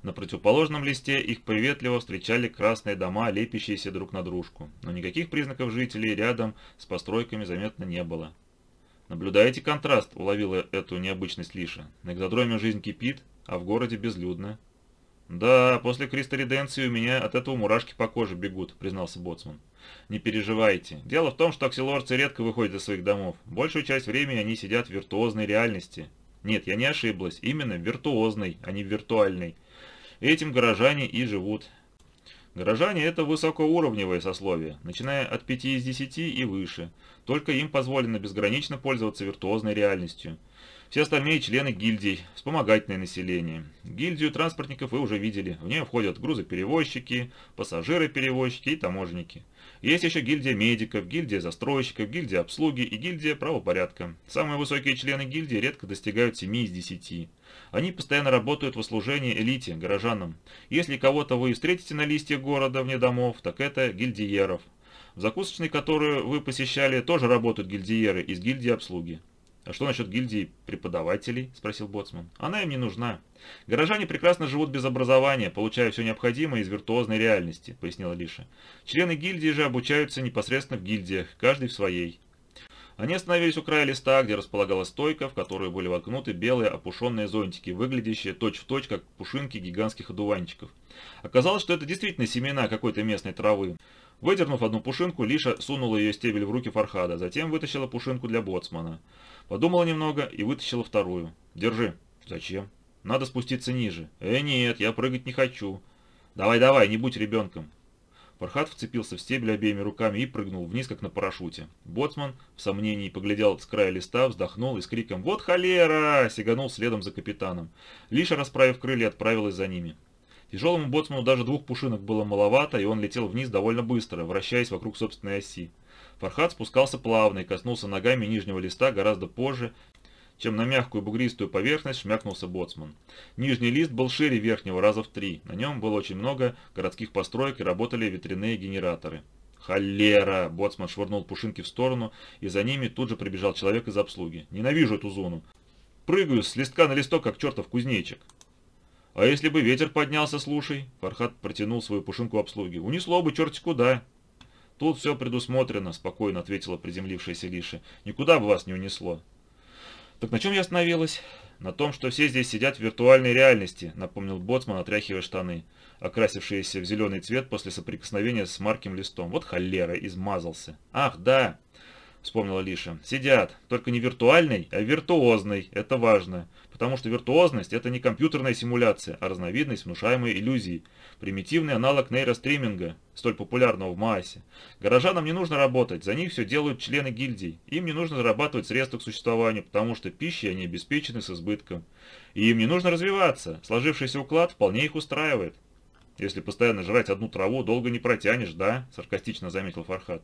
На противоположном листе их приветливо встречали красные дома, лепящиеся друг на дружку, но никаких признаков жителей рядом с постройками заметно не было. «Наблюдаете контраст?» — уловила эту необычность Лиша. «На экзодроме жизнь кипит, а в городе безлюдно». «Да, после кристаллиденции у меня от этого мурашки по коже бегут», — признался Боцман. «Не переживайте. Дело в том, что аксилорцы редко выходят из своих домов. Большую часть времени они сидят в виртуозной реальности. Нет, я не ошиблась. Именно виртуозной, а не виртуальной. Этим горожане и живут. Горожане – это высокоуровневое сословие, начиная от 5 из 10 и выше. Только им позволено безгранично пользоваться виртуозной реальностью. Все остальные члены гильдий, вспомогательное население. Гильдию транспортников вы уже видели. В нее входят грузоперевозчики, пассажиры-перевозчики и таможенники. Есть еще гильдия медиков, гильдия застройщиков, гильдия обслуги и гильдия правопорядка. Самые высокие члены гильдии редко достигают 7 из 10. Они постоянно работают в услужении элите, горожанам. Если кого-то вы встретите на листе города вне домов, так это гильдиеров. В закусочной, которую вы посещали, тоже работают гильдиеры из гильдии обслуги. «А что насчет гильдии преподавателей?» – спросил Боцман. «Она им не нужна. Горожане прекрасно живут без образования, получая все необходимое из виртуозной реальности», – пояснила Лиша. «Члены гильдии же обучаются непосредственно в гильдиях, каждый в своей. Они остановились у края листа, где располагалась стойка, в которую были воткнуты белые опушенные зонтики, выглядящие точь-в-точь, точь, как пушинки гигантских одуванчиков. Оказалось, что это действительно семена какой-то местной травы. Выдернув одну пушинку, Лиша сунула ее стебель в руки Фархада, затем вытащила пушинку для боцмана. Подумала немного и вытащила вторую. «Держи». «Зачем?» «Надо спуститься ниже». «Э, нет, я прыгать не хочу». «Давай-давай, не будь ребенком». Фархад вцепился в стебель обеими руками и прыгнул вниз, как на парашюте. Боцман в сомнении поглядел с края листа, вздохнул и с криком «Вот холера!» сиганул следом за капитаном. Лиша, расправив крылья, отправилась за ними. Тяжелому боцману даже двух пушинок было маловато, и он летел вниз довольно быстро, вращаясь вокруг собственной оси. Фархад спускался плавно и коснулся ногами нижнего листа гораздо позже, чем на мягкую бугристую поверхность шмякнулся боцман. Нижний лист был шире верхнего раза в три. На нем было очень много городских построек и работали ветряные генераторы. «Холера!» – боцман швырнул пушинки в сторону, и за ними тут же прибежал человек из обслуги. «Ненавижу эту зону. Прыгаю с листка на листок, как чертов кузнечик». «А если бы ветер поднялся, слушай?» Фархат протянул свою пушинку обслуги. «Унесло бы черти куда». «Тут все предусмотрено», – спокойно ответила приземлившаяся Лиша. «Никуда бы вас не унесло». «Так на чем я остановилась?» «На том, что все здесь сидят в виртуальной реальности», — напомнил Боцман, отряхивая штаны, окрасившиеся в зеленый цвет после соприкосновения с марким листом. «Вот холера, измазался». «Ах, да!» — вспомнила Лиша. «Сидят, только не виртуальной, а виртуозной. Это важно потому что виртуозность – это не компьютерная симуляция, а разновидность внушаемой иллюзии, примитивный аналог нейростриминга, столь популярного в МААСе. Горожанам не нужно работать, за них все делают члены гильдий. Им не нужно зарабатывать средства к существованию, потому что пищей они обеспечены с избытком. И им не нужно развиваться, сложившийся уклад вполне их устраивает. «Если постоянно жрать одну траву, долго не протянешь, да?» – саркастично заметил Фархад.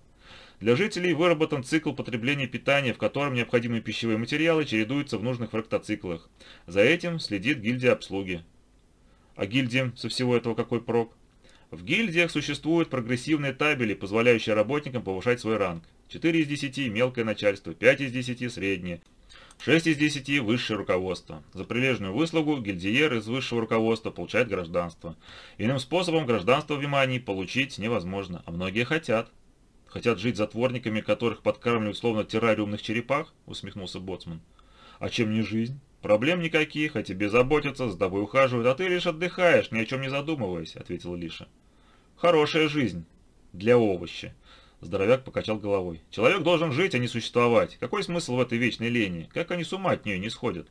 Для жителей выработан цикл потребления питания, в котором необходимые пищевые материалы чередуются в нужных фрактоциклах. За этим следит гильдия обслуги. А гильдиям со всего этого какой прок? В гильдиях существуют прогрессивные табели, позволяющие работникам повышать свой ранг. 4 из 10 – мелкое начальство, 5 из 10 – среднее, 6 из 10 – высшее руководство. За прилежную выслугу гильдиер из высшего руководства получает гражданство. Иным способом гражданство в Вимании получить невозможно, а многие хотят. Хотят жить затворниками, которых подкармливают словно террариумных черепах? Усмехнулся Боцман. А чем не жизнь? Проблем никаких, а тебе заботятся, за тобой ухаживают, а ты лишь отдыхаешь, ни о чем не задумываясь, ответила Лиша. Хорошая жизнь. Для овоща. Здоровяк покачал головой. Человек должен жить, а не существовать. Какой смысл в этой вечной лени? Как они с ума от нее не сходят?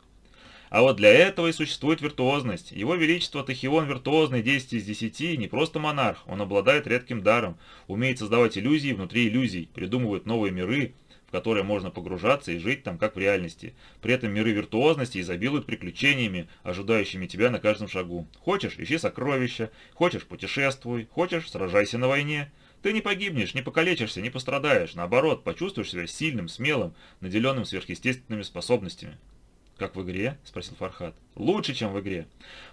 А вот для этого и существует виртуозность. Его Величество Тахион виртуозный 10 из 10, не просто монарх, он обладает редким даром, умеет создавать иллюзии внутри иллюзий, придумывает новые миры, в которые можно погружаться и жить там как в реальности. При этом миры виртуозности изобилуют приключениями, ожидающими тебя на каждом шагу. Хочешь – ищи сокровища, хочешь – путешествуй, хочешь – сражайся на войне. Ты не погибнешь, не покалечишься, не пострадаешь, наоборот, почувствуешь себя сильным, смелым, наделенным сверхъестественными способностями. «Как в игре?» – спросил Фархад. «Лучше, чем в игре.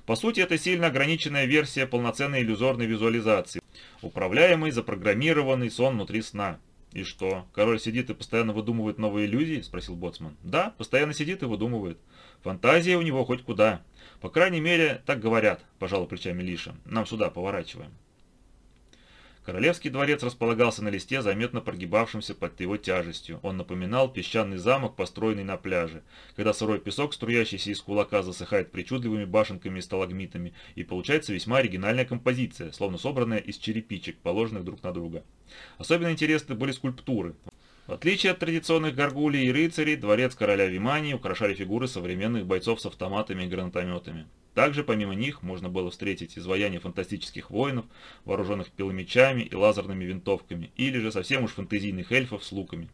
По сути, это сильно ограниченная версия полноценной иллюзорной визуализации, управляемый запрограммированный сон внутри сна. «И что, король сидит и постоянно выдумывает новые иллюзии?» – спросил Боцман. «Да, постоянно сидит и выдумывает. Фантазия у него хоть куда. По крайней мере, так говорят», – пожал плечами Лиша. «Нам сюда поворачиваем». Королевский дворец располагался на листе, заметно прогибавшемся под его тяжестью. Он напоминал песчаный замок, построенный на пляже, когда сырой песок, струящийся из кулака, засыхает причудливыми башенками и сталагмитами, и получается весьма оригинальная композиция, словно собранная из черепичек, положенных друг на друга. Особенно интересны были скульптуры. В отличие от традиционных горгулей и рыцарей, дворец короля Вимании украшали фигуры современных бойцов с автоматами и гранатометами. Также помимо них можно было встретить изваяния фантастических воинов, вооруженных пиломечами и лазерными винтовками, или же совсем уж фантазийных эльфов с луками.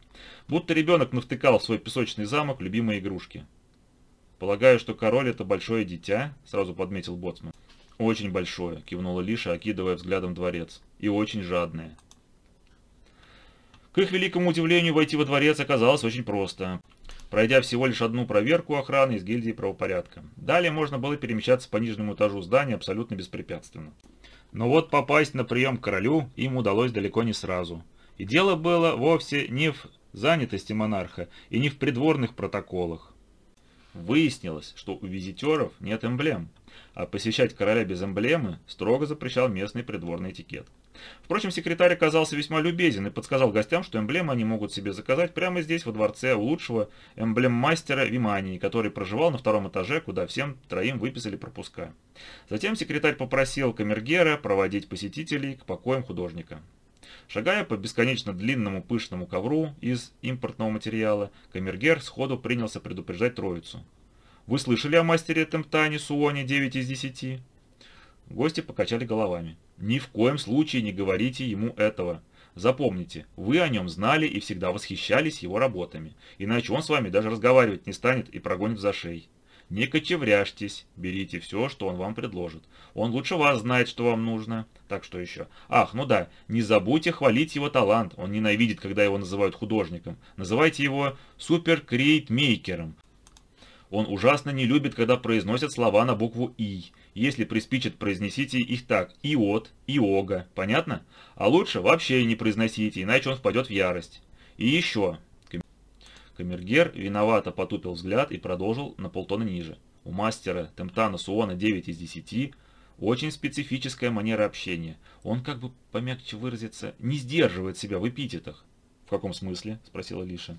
Будто ребенок навтыкал в свой песочный замок любимые игрушки. «Полагаю, что король это большое дитя», — сразу подметил Боцман. «Очень большое», — кивнула Лиша, окидывая взглядом дворец. «И очень жадное». К их великому удивлению, войти во дворец оказалось очень просто пройдя всего лишь одну проверку охраны из гильдии правопорядка. Далее можно было перемещаться по нижнему этажу здания абсолютно беспрепятственно. Но вот попасть на прием к королю им удалось далеко не сразу. И дело было вовсе не в занятости монарха и не в придворных протоколах. Выяснилось, что у визитеров нет эмблем, а посещать короля без эмблемы строго запрещал местный придворный этикет. Впрочем, секретарь оказался весьма любезен и подсказал гостям, что эмблемы они могут себе заказать прямо здесь, во дворце, у лучшего эмблеммастера Вимании, который проживал на втором этаже, куда всем троим выписали пропуска. Затем секретарь попросил камергера проводить посетителей к покоям художника. Шагая по бесконечно длинному пышному ковру из импортного материала, камергер сходу принялся предупреждать троицу. «Вы слышали о мастере Темптане Суоне 9 из 10?» Гости покачали головами. Ни в коем случае не говорите ему этого. Запомните, вы о нем знали и всегда восхищались его работами, иначе он с вами даже разговаривать не станет и прогонит за шеей. Не кочевряжьтесь, берите все, что он вам предложит. Он лучше вас знает, что вам нужно. Так что еще? Ах, ну да, не забудьте хвалить его талант. Он ненавидит, когда его называют художником. Называйте его супер-креатмейкером. Он ужасно не любит, когда произносят слова на букву «и». Если приспичит, произнесите их так. Иот, Иога. Понятно? А лучше вообще не произносите, иначе он впадет в ярость. И еще. Камергер виновато потупил взгляд и продолжил на полтона ниже. У мастера Темтана Суона 9 из 10 очень специфическая манера общения. Он, как бы помягче выразиться, не сдерживает себя в эпитетах. «В каком смысле?» – спросила Лиша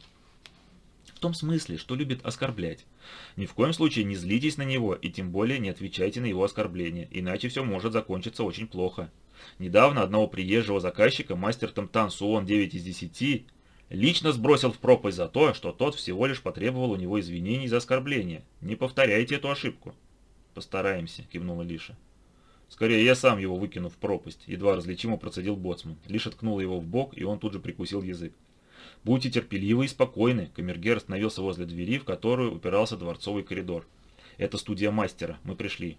том смысле, что любит оскорблять. Ни в коем случае не злитесь на него и тем более не отвечайте на его оскорбления, иначе все может закончиться очень плохо. Недавно одного приезжего заказчика, мастер Тамтан Суон 9 из 10, лично сбросил в пропасть за то, что тот всего лишь потребовал у него извинений за оскорбление. Не повторяйте эту ошибку. Постараемся, кивнула Лиша. Скорее, я сам его выкину в пропасть, едва различимо процедил боцман. Лиша ткнул его в бок, и он тут же прикусил язык. Будьте терпеливы и спокойны. Камергер остановился возле двери, в которую упирался дворцовый коридор. Это студия мастера. Мы пришли.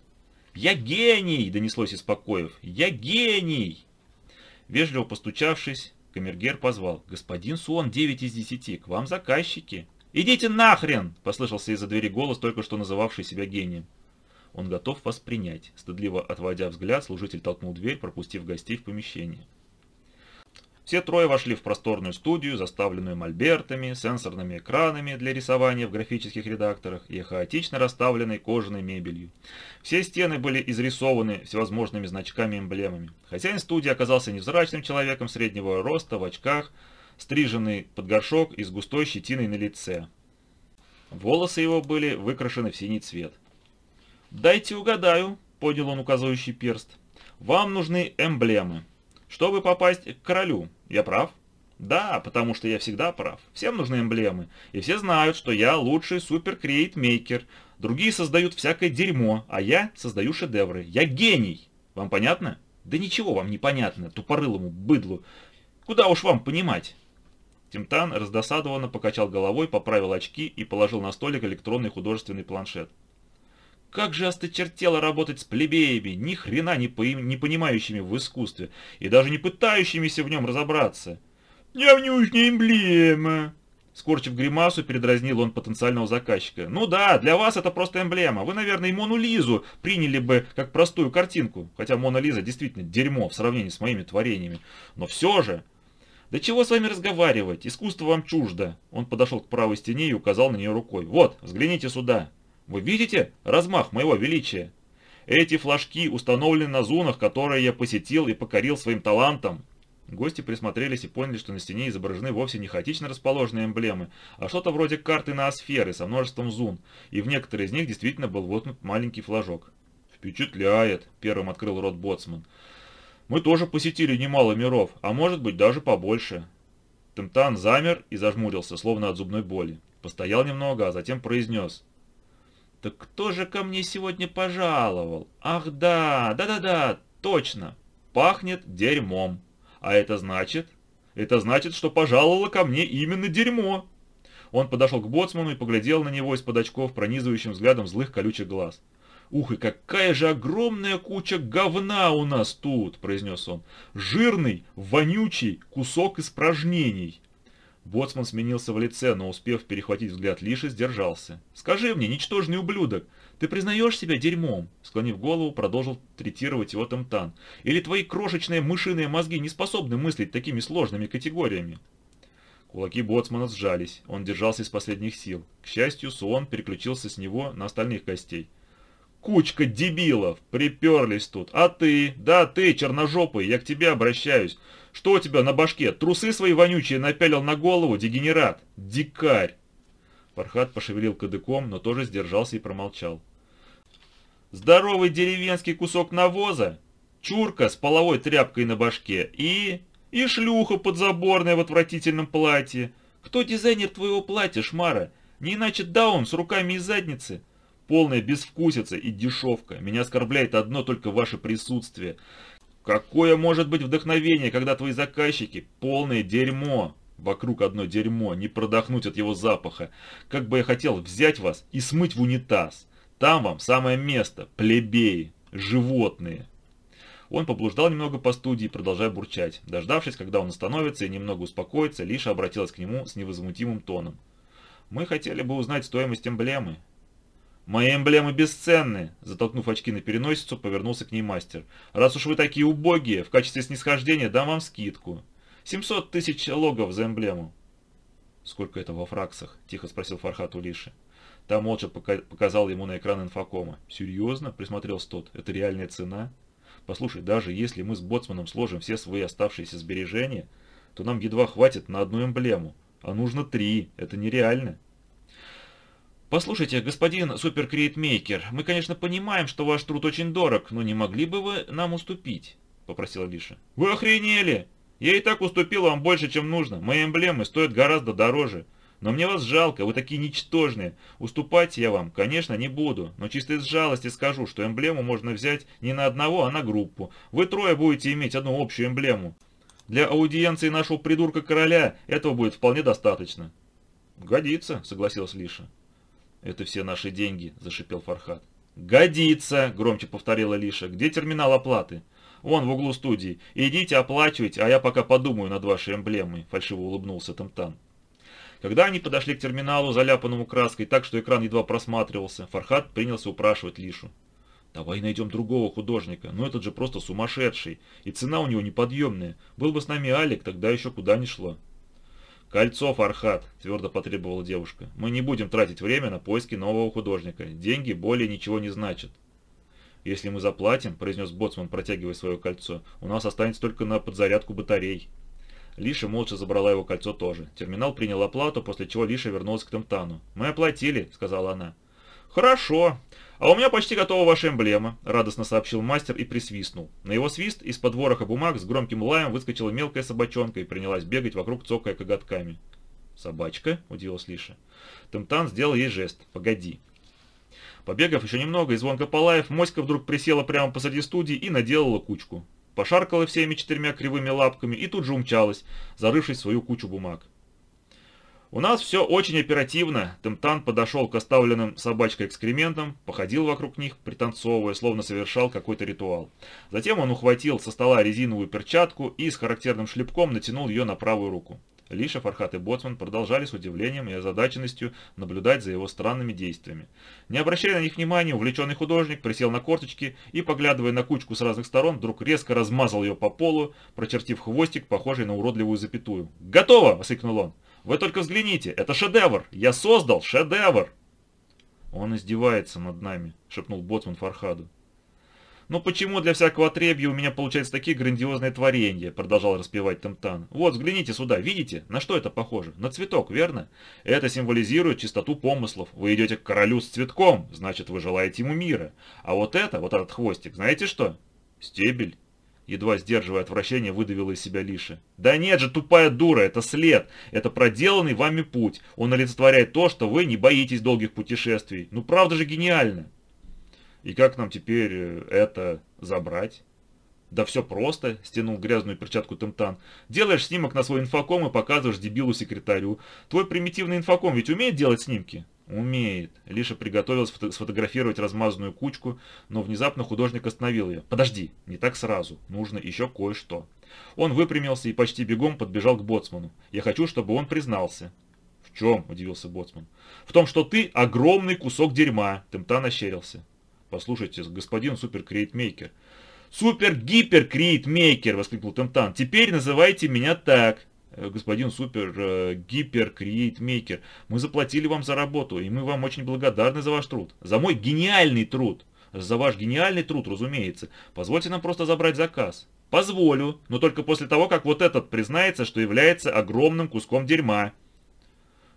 «Я гений!» – донеслось из покоев. «Я гений!» Вежливо постучавшись, Камергер позвал. «Господин Суон, 9 из 10, к вам заказчики!» «Идите нахрен!» – послышался из-за двери голос, только что называвший себя гением. Он готов вас принять. Стыдливо отводя взгляд, служитель толкнул дверь, пропустив гостей в помещение. Все трое вошли в просторную студию, заставленную мольбертами, сенсорными экранами для рисования в графических редакторах и хаотично расставленной кожаной мебелью. Все стены были изрисованы всевозможными значками и эмблемами. Хозяин студии оказался невзрачным человеком среднего роста, в очках, стриженный под горшок и с густой щетиной на лице. Волосы его были выкрашены в синий цвет. «Дайте угадаю», — поднял он указывающий перст. «Вам нужны эмблемы» чтобы попасть к королю. Я прав? Да, потому что я всегда прав. Всем нужны эмблемы. И все знают, что я лучший супер-креейт-мейкер. Другие создают всякое дерьмо, а я создаю шедевры. Я гений. Вам понятно? Да ничего вам не понятно, тупорылому быдлу. Куда уж вам понимать? Тимтан раздосадованно покачал головой, поправил очки и положил на столик электронный художественный планшет. Как же осточертело работать с плебеями, ни хрена не, по не понимающими в искусстве и даже не пытающимися в нем разобраться. «Я внешняя эмблема!» Скорчив гримасу, передразнил он потенциального заказчика. «Ну да, для вас это просто эмблема. Вы, наверное, и Мону Лизу приняли бы как простую картинку. Хотя Мона Лиза действительно дерьмо в сравнении с моими творениями. Но все же, «Да чего с вами разговаривать? Искусство вам чуждо!» Он подошел к правой стене и указал на нее рукой. «Вот, взгляните сюда! Вы видите размах моего величия? Эти флажки установлены на зонах, которые я посетил и покорил своим талантом. Гости присмотрелись и поняли, что на стене изображены вовсе не хаотично расположенные эмблемы, а что-то вроде карты на асферы со множеством зун, и в некоторые из них действительно был воткнут маленький флажок. «Впечатляет!» – первым открыл рот Боцман. «Мы тоже посетили немало миров, а может быть даже побольше». Темтан замер и зажмурился, словно от зубной боли. Постоял немного, а затем произнес – «Так кто же ко мне сегодня пожаловал? Ах да, да-да-да, точно, пахнет дерьмом. А это значит? Это значит, что пожаловало ко мне именно дерьмо». Он подошел к боцману и поглядел на него из-под очков пронизывающим взглядом злых колючих глаз. «Ух, и какая же огромная куча говна у нас тут!» – произнес он. «Жирный, вонючий кусок испражнений!» Боцман сменился в лице, но успев перехватить взгляд Лиши, сдержался. «Скажи мне, ничтожный ублюдок, ты признаешь себя дерьмом?» Склонив голову, продолжил третировать его Тамтан. «Или твои крошечные мышиные мозги не способны мыслить такими сложными категориями?» Кулаки Боцмана сжались, он держался из последних сил. К счастью, Суон переключился с него на остальных гостей. «Кучка дебилов! Приперлись тут! А ты? Да ты, черножопый, я к тебе обращаюсь! Что у тебя на башке? Трусы свои вонючие напялил на голову, дегенерат? Дикарь!» Фархат пошевелил кадыком, но тоже сдержался и промолчал. «Здоровый деревенский кусок навоза, чурка с половой тряпкой на башке и... и шлюха подзаборная в отвратительном платье. Кто дизайнер твоего платья, Шмара? Не иначе даун с руками из задницы?» Полная безвкусица и дешевка. Меня оскорбляет одно только ваше присутствие. Какое может быть вдохновение, когда твои заказчики – полное дерьмо? Вокруг одно дерьмо, не продохнуть от его запаха. Как бы я хотел взять вас и смыть в унитаз. Там вам самое место, плебеи, животные. Он поблуждал немного по студии, продолжая бурчать. Дождавшись, когда он остановится и немного успокоится, Лиша обратилась к нему с невозмутимым тоном. «Мы хотели бы узнать стоимость эмблемы. «Мои эмблемы бесценны!» Затолкнув очки на переносицу, повернулся к ней мастер. «Раз уж вы такие убогие, в качестве снисхождения дам вам скидку. 700 тысяч логов за эмблему». «Сколько это во фраксах?» – тихо спросил Фархат у Лиши. Там молча показал ему на экран инфокома. «Серьезно?» – присмотрелся тот. «Это реальная цена?» «Послушай, даже если мы с Боцманом сложим все свои оставшиеся сбережения, то нам едва хватит на одну эмблему. А нужно три. Это нереально». «Послушайте, господин суперкреатмейкер, мы, конечно, понимаем, что ваш труд очень дорог, но не могли бы вы нам уступить?» – попросила Лиша. «Вы охренели! Я и так уступил вам больше, чем нужно. Мои эмблемы стоят гораздо дороже. Но мне вас жалко, вы такие ничтожные. Уступать я вам, конечно, не буду, но чисто из жалости скажу, что эмблему можно взять не на одного, а на группу. Вы трое будете иметь одну общую эмблему. Для аудиенции нашего придурка-короля этого будет вполне достаточно». «Годится», — согласилась Лиша. «Это все наши деньги», – зашипел Фархат. «Годится!» – громче повторила Лиша. «Где терминал оплаты?» «Вон в углу студии. Идите оплачивайте, а я пока подумаю над вашей эмблемой», – фальшиво улыбнулся Тамтан. Когда они подошли к терминалу, заляпанному краской, так что экран едва просматривался, Фархат принялся упрашивать Лишу. «Давай найдем другого художника, но этот же просто сумасшедший, и цена у него неподъемная. Был бы с нами Алик, тогда еще куда ни шло». «Кольцо, Фархат», – твердо потребовала девушка. «Мы не будем тратить время на поиски нового художника. Деньги более ничего не значат». «Если мы заплатим», – произнес Боцман, протягивая свое кольцо, – «у нас останется только на подзарядку батарей». Лиша молча забрала его кольцо тоже. Терминал принял оплату, после чего Лиша вернулась к Тамтану. «Мы оплатили», – сказала она. «Хорошо. А у меня почти готова ваша эмблема», – радостно сообщил мастер и присвистнул. На его свист из-под вороха бумаг с громким лаем выскочила мелкая собачонка и принялась бегать вокруг цокая коготками. «Собачка?» – удивилась Лиша. Темтан сделал ей жест. «Погоди». Побегав еще немного и звонко полаев, моська вдруг присела прямо посреди студии и наделала кучку. Пошаркала всеми четырьмя кривыми лапками и тут же умчалась, зарывшись в свою кучу бумаг. У нас все очень оперативно. Темтан подошел к оставленным собачкой экскрементам, походил вокруг них, пританцовывая, словно совершал какой-то ритуал. Затем он ухватил со стола резиновую перчатку и с характерным шлепком натянул ее на правую руку. Лиша, Фархат и Боцман продолжали с удивлением и озадаченностью наблюдать за его странными действиями. Не обращая на них внимания, увлеченный художник присел на корточки и, поглядывая на кучку с разных сторон, вдруг резко размазал ее по полу, прочертив хвостик, похожий на уродливую запятую. «Готово!» – воскликнул он. «Вы только взгляните, это шедевр! Я создал шедевр!» «Он издевается над нами», – шепнул Боцман Фархаду. «Ну почему для всякого отребья у меня получаются такие грандиозные творения?» Продолжал распевать Темтан. «Вот, взгляните сюда, видите? На что это похоже? На цветок, верно? Это символизирует чистоту помыслов. Вы идете к королю с цветком, значит, вы желаете ему мира. А вот это, вот этот хвостик, знаете что? Стебель». Едва сдерживая отвращение, выдавила из себя Лиша. «Да нет же, тупая дура, это след. Это проделанный вами путь. Он олицетворяет то, что вы не боитесь долгих путешествий. Ну правда же гениально!» И как нам теперь э, это забрать? Да все просто, стянул грязную перчатку Темтан. Делаешь снимок на свой инфоком и показываешь дебилу-секретарю. Твой примитивный инфоком ведь умеет делать снимки? Умеет. Лиша приготовилась фото сфотографировать размазанную кучку, но внезапно художник остановил ее. Подожди, не так сразу. Нужно еще кое-что. Он выпрямился и почти бегом подбежал к боцману. Я хочу, чтобы он признался. В чем? Удивился боцман. В том, что ты огромный кусок дерьма. Темтан ощерился. Послушайте, господин супер-креатмейкер. «Супер-гипер-креатмейкер!» — воскликнул Темтан. «Теперь называйте меня так!» «Э, «Господин супер-гипер-креатмейкер, мы заплатили вам за работу, и мы вам очень благодарны за ваш труд. За мой гениальный труд!» «За ваш гениальный труд, разумеется. Позвольте нам просто забрать заказ». «Позволю, но только после того, как вот этот признается, что является огромным куском дерьма».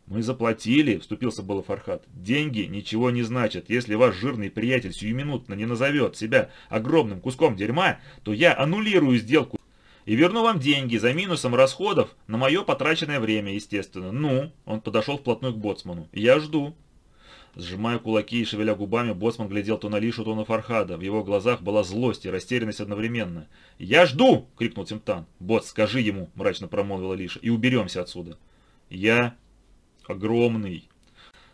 «Мы заплатили», — вступился было Фархат. «Деньги ничего не значат. Если ваш жирный приятель сиюминутно не назовет себя огромным куском дерьма, то я аннулирую сделку и верну вам деньги за минусом расходов на мое потраченное время, естественно. Ну?» Он подошел вплотную к Боцману. «Я жду». Сжимая кулаки и шевеля губами, Боцман глядел то на Лишу, то на Фархада. В его глазах была злость и растерянность одновременно. «Я жду!» — крикнул Тимтан. «Боц, скажи ему!» — мрачно промолвила Лиша. «И уберемся отсюда». «Я Огромный.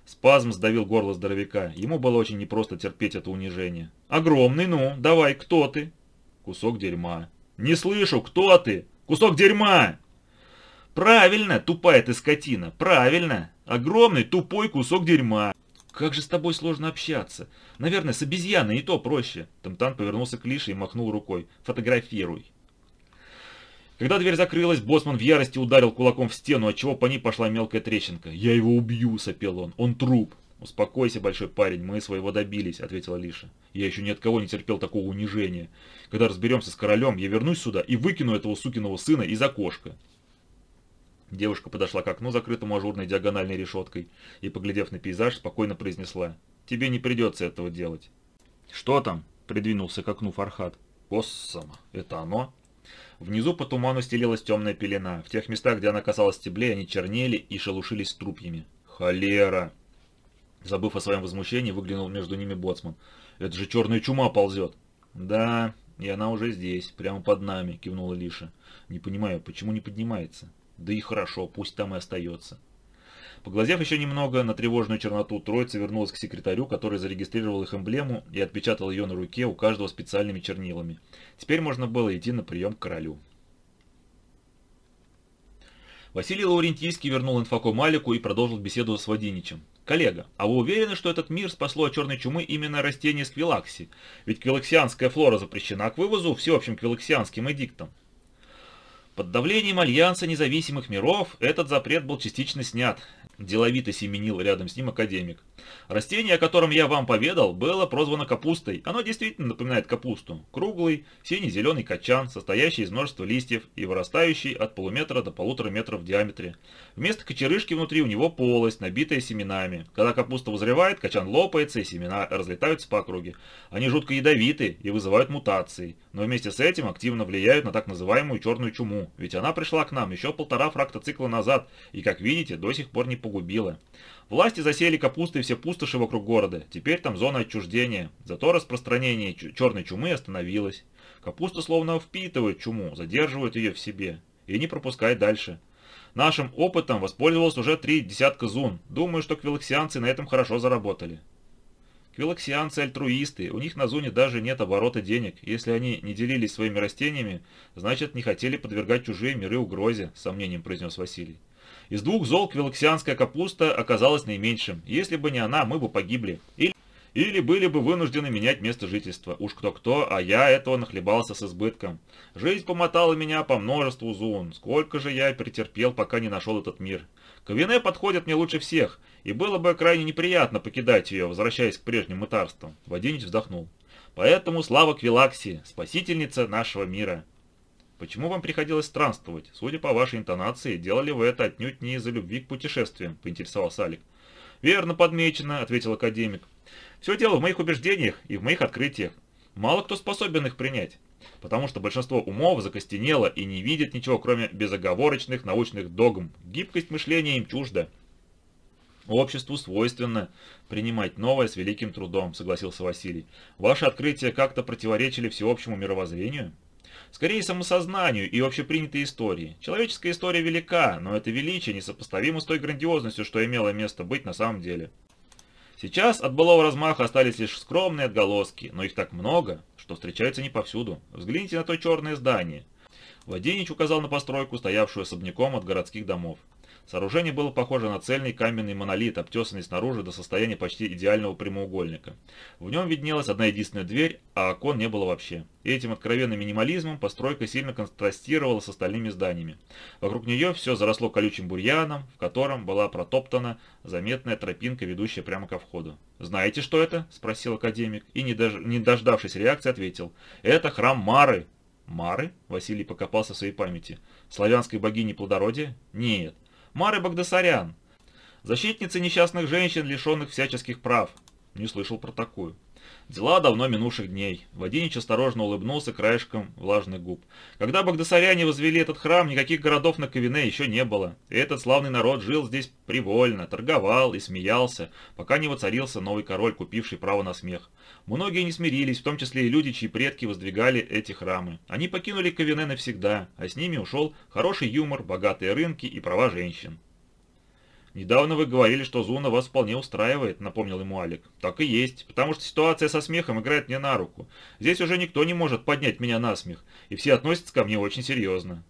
Спазм сдавил горло здоровяка. Ему было очень непросто терпеть это унижение. «Огромный, ну, давай, кто ты?» «Кусок дерьма». «Не слышу, кто ты?» «Кусок дерьма!» «Правильно, тупая ты скотина, правильно! Огромный, тупой кусок дерьма!» «Как же с тобой сложно общаться! Наверное, с обезьяной и то проще!» Тамтан повернулся к Лише и махнул рукой. «Фотографируй!» Когда дверь закрылась, Босман в ярости ударил кулаком в стену, отчего по ней пошла мелкая трещинка. «Я его убью!» — сопел он. «Он труп!» «Успокойся, большой парень, мы своего добились», — ответила Лиша. «Я еще ни от кого не терпел такого унижения. Когда разберемся с королем, я вернусь сюда и выкину этого сукиного сына из окошка». Девушка подошла к окну, закрытому ажурной диагональной решеткой, и, поглядев на пейзаж, спокойно произнесла. «Тебе не придется этого делать». «Что там?» — придвинулся к окну Фархат. «Коссама, это оно?» Внизу по туману стелилась темная пелена. В тех местах, где она касалась стеблей, они чернели и шелушились трупьями. «Холера!» Забыв о своем возмущении, выглянул между ними боцман. «Это же черная чума ползет!» «Да, и она уже здесь, прямо под нами», — кивнула Лиша. «Не понимаю, почему не поднимается?» «Да и хорошо, пусть там и остается». Поглазев еще немного на тревожную черноту, троица вернулась к секретарю, который зарегистрировал их эмблему и отпечатал ее на руке у каждого специальными чернилами. Теперь можно было идти на прием к королю. Василий Лаурентийский вернул инфоком Малику и продолжил беседу с Владиничем. «Коллега, а вы уверены, что этот мир спасло от черной чумы именно растение сквилакси? Ведь квилаксианская флора запрещена к вывозу всеобщим квилаксианским эдиктом». Под давлением Альянса независимых миров этот запрет был частично снят, Деловито семенил рядом с ним академик. Растение, о котором я вам поведал, было прозвано капустой. Оно действительно напоминает капусту. Круглый, синий-зеленый качан, состоящий из множества листьев и вырастающий от полуметра до полутора метров в диаметре. Вместо кочерышки внутри у него полость, набитая семенами. Когда капуста вызревает, качан лопается и семена разлетаются по округе. Они жутко ядовиты и вызывают мутации, но вместе с этим активно влияют на так называемую черную чуму, ведь она пришла к нам еще полтора фрактоцикла назад и, как видите, до сих пор не погубила. Власти засели капустой все пустоши вокруг города, теперь там зона отчуждения, зато распространение черной чумы остановилось. Капуста словно впитывает чуму, задерживает ее в себе и не пропускает дальше. Нашим опытом воспользовалось уже три десятка зун. Думаю, что квилоксианцы на этом хорошо заработали. Квилоксианцы альтруисты, у них на зоне даже нет оборота денег. Если они не делились своими растениями, значит не хотели подвергать чужие миры угрозе, с сомнением произнес Василий. Из двух зол квилоксианская капуста оказалась наименьшим. Если бы не она, мы бы погибли. Или, или были бы вынуждены менять место жительства. Уж кто-кто, а я этого нахлебался с избытком. Жизнь помотала меня по множеству зун. Сколько же я претерпел, пока не нашел этот мир. Кавине подходит мне лучше всех, и было бы крайне неприятно покидать ее, возвращаясь к прежним мытарствам. Водинич вздохнул. Поэтому слава Квилакси, спасительница нашего мира. Почему вам приходилось странствовать? Судя по вашей интонации, делали вы это отнюдь не из-за любви к путешествиям, поинтересовался Алик. Верно подмечено, ответил академик. Все дело в моих убеждениях и в моих открытиях. Мало кто способен их принять, потому что большинство умов закостенело и не видит ничего, кроме безоговорочных научных догм. Гибкость мышления им чужда. Обществу свойственно принимать новое с великим трудом, согласился Василий. Ваши открытия как-то противоречили всеобщему мировоззрению? Скорее самосознанию и общепринятой истории. Человеческая история велика, но это величие несопоставимо с той грандиозностью, что имело место быть на самом деле. Сейчас от былого размаха остались лишь скромные отголоски, но их так много, что встречаются не повсюду. Взгляните на то черное здание. Владенич указал на постройку, стоявшую особняком от городских домов. Сооружение было похоже на цельный каменный монолит, обтесанный снаружи до состояния почти идеального прямоугольника. В нем виднелась одна единственная дверь, а окон не было вообще. Этим откровенным минимализмом постройка сильно контрастировала с остальными зданиями. Вокруг нее все заросло колючим бурьяном, в котором была протоптана заметная тропинка, ведущая прямо ко входу. «Знаете, что это?» – спросил академик, и, не, дож... не дождавшись реакции, ответил. «Это храм Мары». «Мары?» – Василий покопался в своей памяти. «Славянской богини плодородия?» «Нет. Мары Багдасарян, защитница несчастных женщин, лишенных всяческих прав. Не слышал про такую. Дела давно минувших дней. Водинич осторожно улыбнулся краешком влажных губ. Когда багдасаряне возвели этот храм, никаких городов на Ковине еще не было. И этот славный народ жил здесь привольно, торговал и смеялся, пока не воцарился новый король, купивший право на смех. Многие не смирились, в том числе и люди, чьи предки воздвигали эти храмы. Они покинули Ковине навсегда, а с ними ушел хороший юмор, богатые рынки и права женщин. «Недавно вы говорили, что Зуна вас вполне устраивает», — напомнил ему Алик. «Так и есть, потому что ситуация со смехом играет мне на руку. Здесь уже никто не может поднять меня на смех, и все относятся ко мне очень серьезно».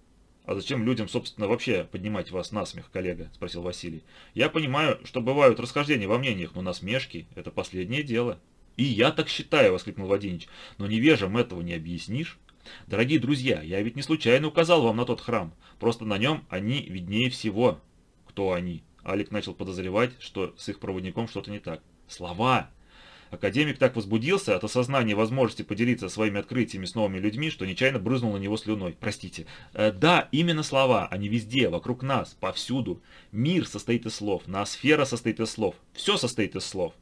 «А зачем людям, собственно, вообще поднимать вас на смех, коллега?» – спросил Василий. «Я понимаю, что бывают расхождения во мнениях, но насмешки – это последнее дело». «И я так считаю», – воскликнул Вадинич. «Но невежам этого не объяснишь?» «Дорогие друзья, я ведь не случайно указал вам на тот храм. Просто на нем они виднее всего». «Кто они?» Алик начал подозревать, что с их проводником что-то не так. «Слова!» Академик так возбудился от осознания возможности поделиться своими открытиями с новыми людьми, что нечаянно брызнул на него слюной. Простите. Э, да, именно слова. Они везде, вокруг нас, повсюду. Мир состоит из слов, ноосфера состоит из слов. Все состоит из слов.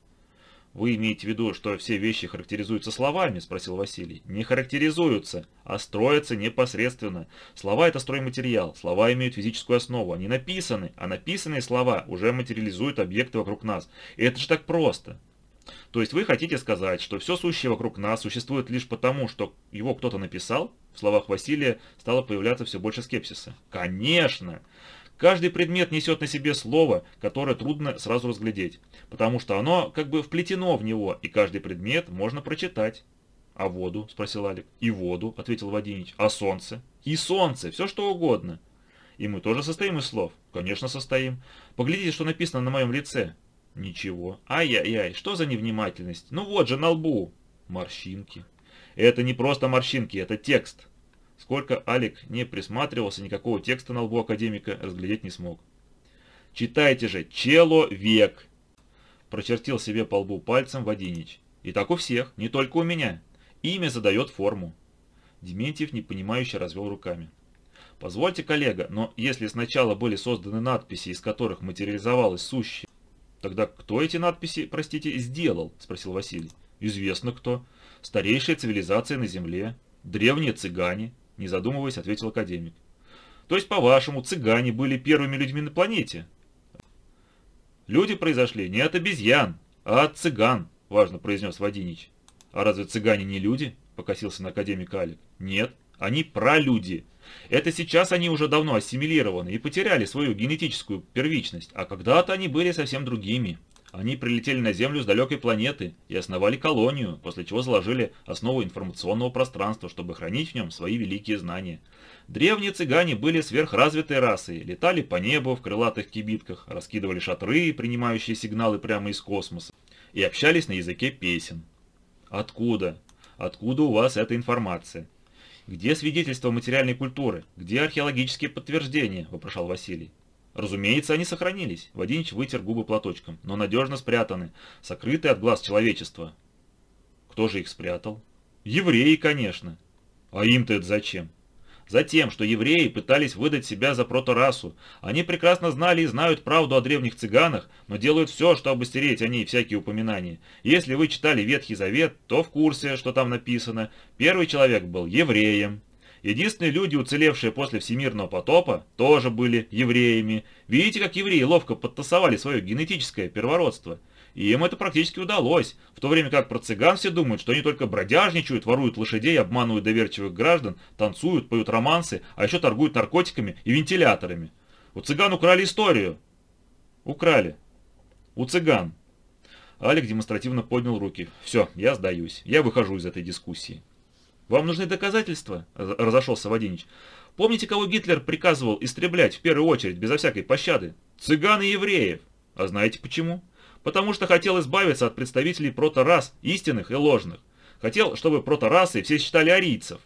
«Вы имеете в виду, что все вещи характеризуются словами?» – спросил Василий. «Не характеризуются, а строятся непосредственно. Слова – это стройматериал, слова имеют физическую основу, они написаны, а написанные слова уже материализуют объекты вокруг нас. И это же так просто!» То есть вы хотите сказать, что все сущее вокруг нас существует лишь потому, что его кто-то написал? В словах Василия стало появляться все больше скепсиса. Конечно! Каждый предмет несет на себе слово, которое трудно сразу разглядеть, потому что оно как бы вплетено в него, и каждый предмет можно прочитать. «А воду?» – спросил Алик. «И воду», – ответил Вадинич. «А солнце?» «И солнце, все что угодно». «И мы тоже состоим из слов?» «Конечно, состоим. Поглядите, что написано на моем лице». «Ничего. Ай-яй-яй, что за невнимательность? Ну вот же, на лбу». «Морщинки». «Это не просто морщинки, это текст. Сколько Алик не присматривался, никакого текста на лбу академика разглядеть не смог. «Читайте же, человек!» Прочертил себе по лбу пальцем Вадинич. «И так у всех, не только у меня. Имя задает форму». Дементьев непонимающе развел руками. «Позвольте, коллега, но если сначала были созданы надписи, из которых материализовалось сущее, тогда кто эти надписи, простите, сделал?» – спросил Василий. «Известно кто. Старейшая цивилизация на Земле, древние цыгане, не задумываясь, ответил академик. То есть, по-вашему, цыгане были первыми людьми на планете? Люди произошли не от обезьян, а от цыган, важно произнес Вадинич. А разве цыгане не люди? Покосился на академика Алик. Нет, они пролюди. Это сейчас они уже давно ассимилированы и потеряли свою генетическую первичность, а когда-то они были совсем другими. Они прилетели на Землю с далекой планеты и основали колонию, после чего заложили основу информационного пространства, чтобы хранить в нем свои великие знания. Древние цыгане были сверхразвитой расой, летали по небу в крылатых кибитках, раскидывали шатры, принимающие сигналы прямо из космоса, и общались на языке песен. Откуда? Откуда у вас эта информация? Где свидетельства материальной культуры? Где археологические подтверждения? Вопрошал Василий. Разумеется, они сохранились. Водинич вытер губы платочком, но надежно спрятаны, сокрыты от глаз человечества. Кто же их спрятал? Евреи, конечно. А им-то это зачем? Затем, что евреи пытались выдать себя за проторасу. Они прекрасно знали и знают правду о древних цыганах, но делают все, чтобы стереть о ней всякие упоминания. Если вы читали Ветхий Завет, то в курсе, что там написано. Первый человек был евреем. Единственные люди, уцелевшие после всемирного потопа, тоже были евреями. Видите, как евреи ловко подтасовали свое генетическое первородство? И им это практически удалось, в то время как про цыган все думают, что они только бродяжничают, воруют лошадей, обманывают доверчивых граждан, танцуют, поют романсы, а еще торгуют наркотиками и вентиляторами. У цыган украли историю. Украли. У цыган. Алик демонстративно поднял руки. Все, я сдаюсь. Я выхожу из этой дискуссии. «Вам нужны доказательства?» – разошелся Водинич. «Помните, кого Гитлер приказывал истреблять в первую очередь, безо всякой пощады? Цыган и евреев. А знаете почему? Потому что хотел избавиться от представителей проторас, истинных и ложных. Хотел, чтобы проторасы все считали арийцев.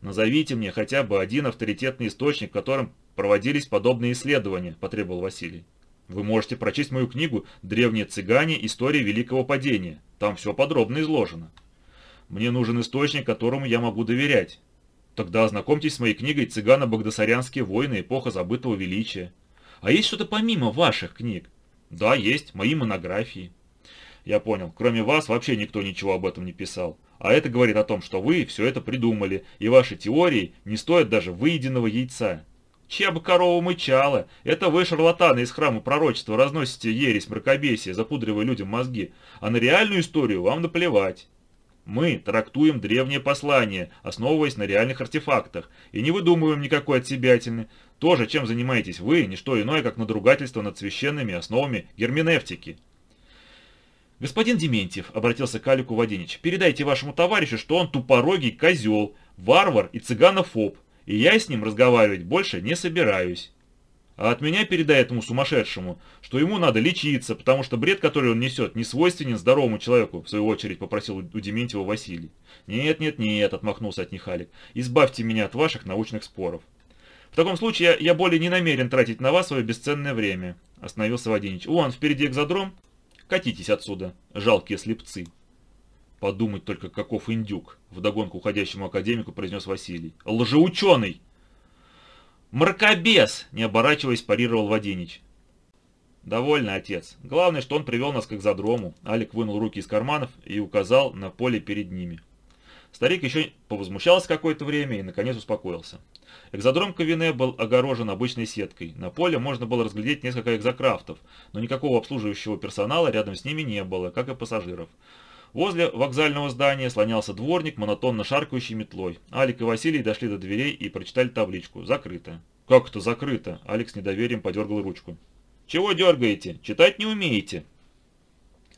«Назовите мне хотя бы один авторитетный источник, в котором проводились подобные исследования», – потребовал Василий. «Вы можете прочесть мою книгу «Древние цыгане. История Великого Падения». Там все подробно изложено». Мне нужен источник, которому я могу доверять. Тогда ознакомьтесь с моей книгой «Цыгано-багдасарянские войны. Эпоха забытого величия». А есть что-то помимо ваших книг? Да, есть, мои монографии. Я понял, кроме вас вообще никто ничего об этом не писал. А это говорит о том, что вы все это придумали, и ваши теории не стоят даже выеденного яйца. Чья бы корова мычала? Это вы, шарлатаны из храма пророчества, разносите ересь мракобесие, запудривая людям мозги. А на реальную историю вам наплевать. Мы трактуем древние послания, основываясь на реальных артефактах, и не выдумываем никакой отсебятины. То же, чем занимаетесь вы, не что иное, как надругательство над священными основами герменевтики. «Господин Дементьев», — обратился к Алику Водинич, — «передайте вашему товарищу, что он тупорогий козел, варвар и цыганофоб, и я с ним разговаривать больше не собираюсь». А от меня передай этому сумасшедшему, что ему надо лечиться, потому что бред, который он несет, не свойственен здоровому человеку, в свою очередь попросил у Дементьева Василий. «Нет, нет, нет», — отмахнулся от них Алик, — «избавьте меня от ваших научных споров». «В таком случае я, более не намерен тратить на вас свое бесценное время», — остановился Водинич. «Вон, впереди экзодром. Катитесь отсюда, жалкие слепцы». «Подумать только, каков индюк», — вдогонку уходящему академику произнес Василий. «Лжеученый!» «Мракобес!» – не оборачиваясь, парировал Водинич. «Довольно, отец. Главное, что он привел нас к экзодрому». Алик вынул руки из карманов и указал на поле перед ними. Старик еще повозмущался какое-то время и, наконец, успокоился. Экзодром Кавине был огорожен обычной сеткой. На поле можно было разглядеть несколько экзокрафтов, но никакого обслуживающего персонала рядом с ними не было, как и пассажиров. Возле вокзального здания слонялся дворник, монотонно шаркающий метлой. Алик и Василий дошли до дверей и прочитали табличку «Закрыто». «Как это закрыто?» Алик с недоверием подергал ручку. «Чего дергаете? Читать не умеете?»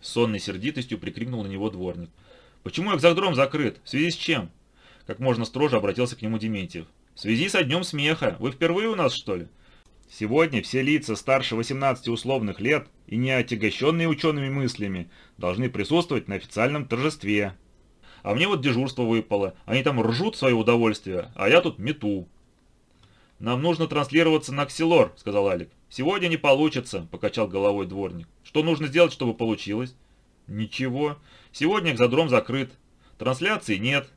С сонной сердитостью прикрикнул на него дворник. «Почему экзодром закрыт? В связи с чем?» Как можно строже обратился к нему Дементьев. «В связи со днем смеха. Вы впервые у нас, что ли?» Сегодня все лица старше 18 условных лет и не отягощенные учеными мыслями должны присутствовать на официальном торжестве. А мне вот дежурство выпало. Они там ржут свое удовольствие, а я тут мету. «Нам нужно транслироваться на Ксилор», — сказал Алик. «Сегодня не получится», — покачал головой дворник. «Что нужно сделать, чтобы получилось?» «Ничего. Сегодня экзодром закрыт. Трансляции нет.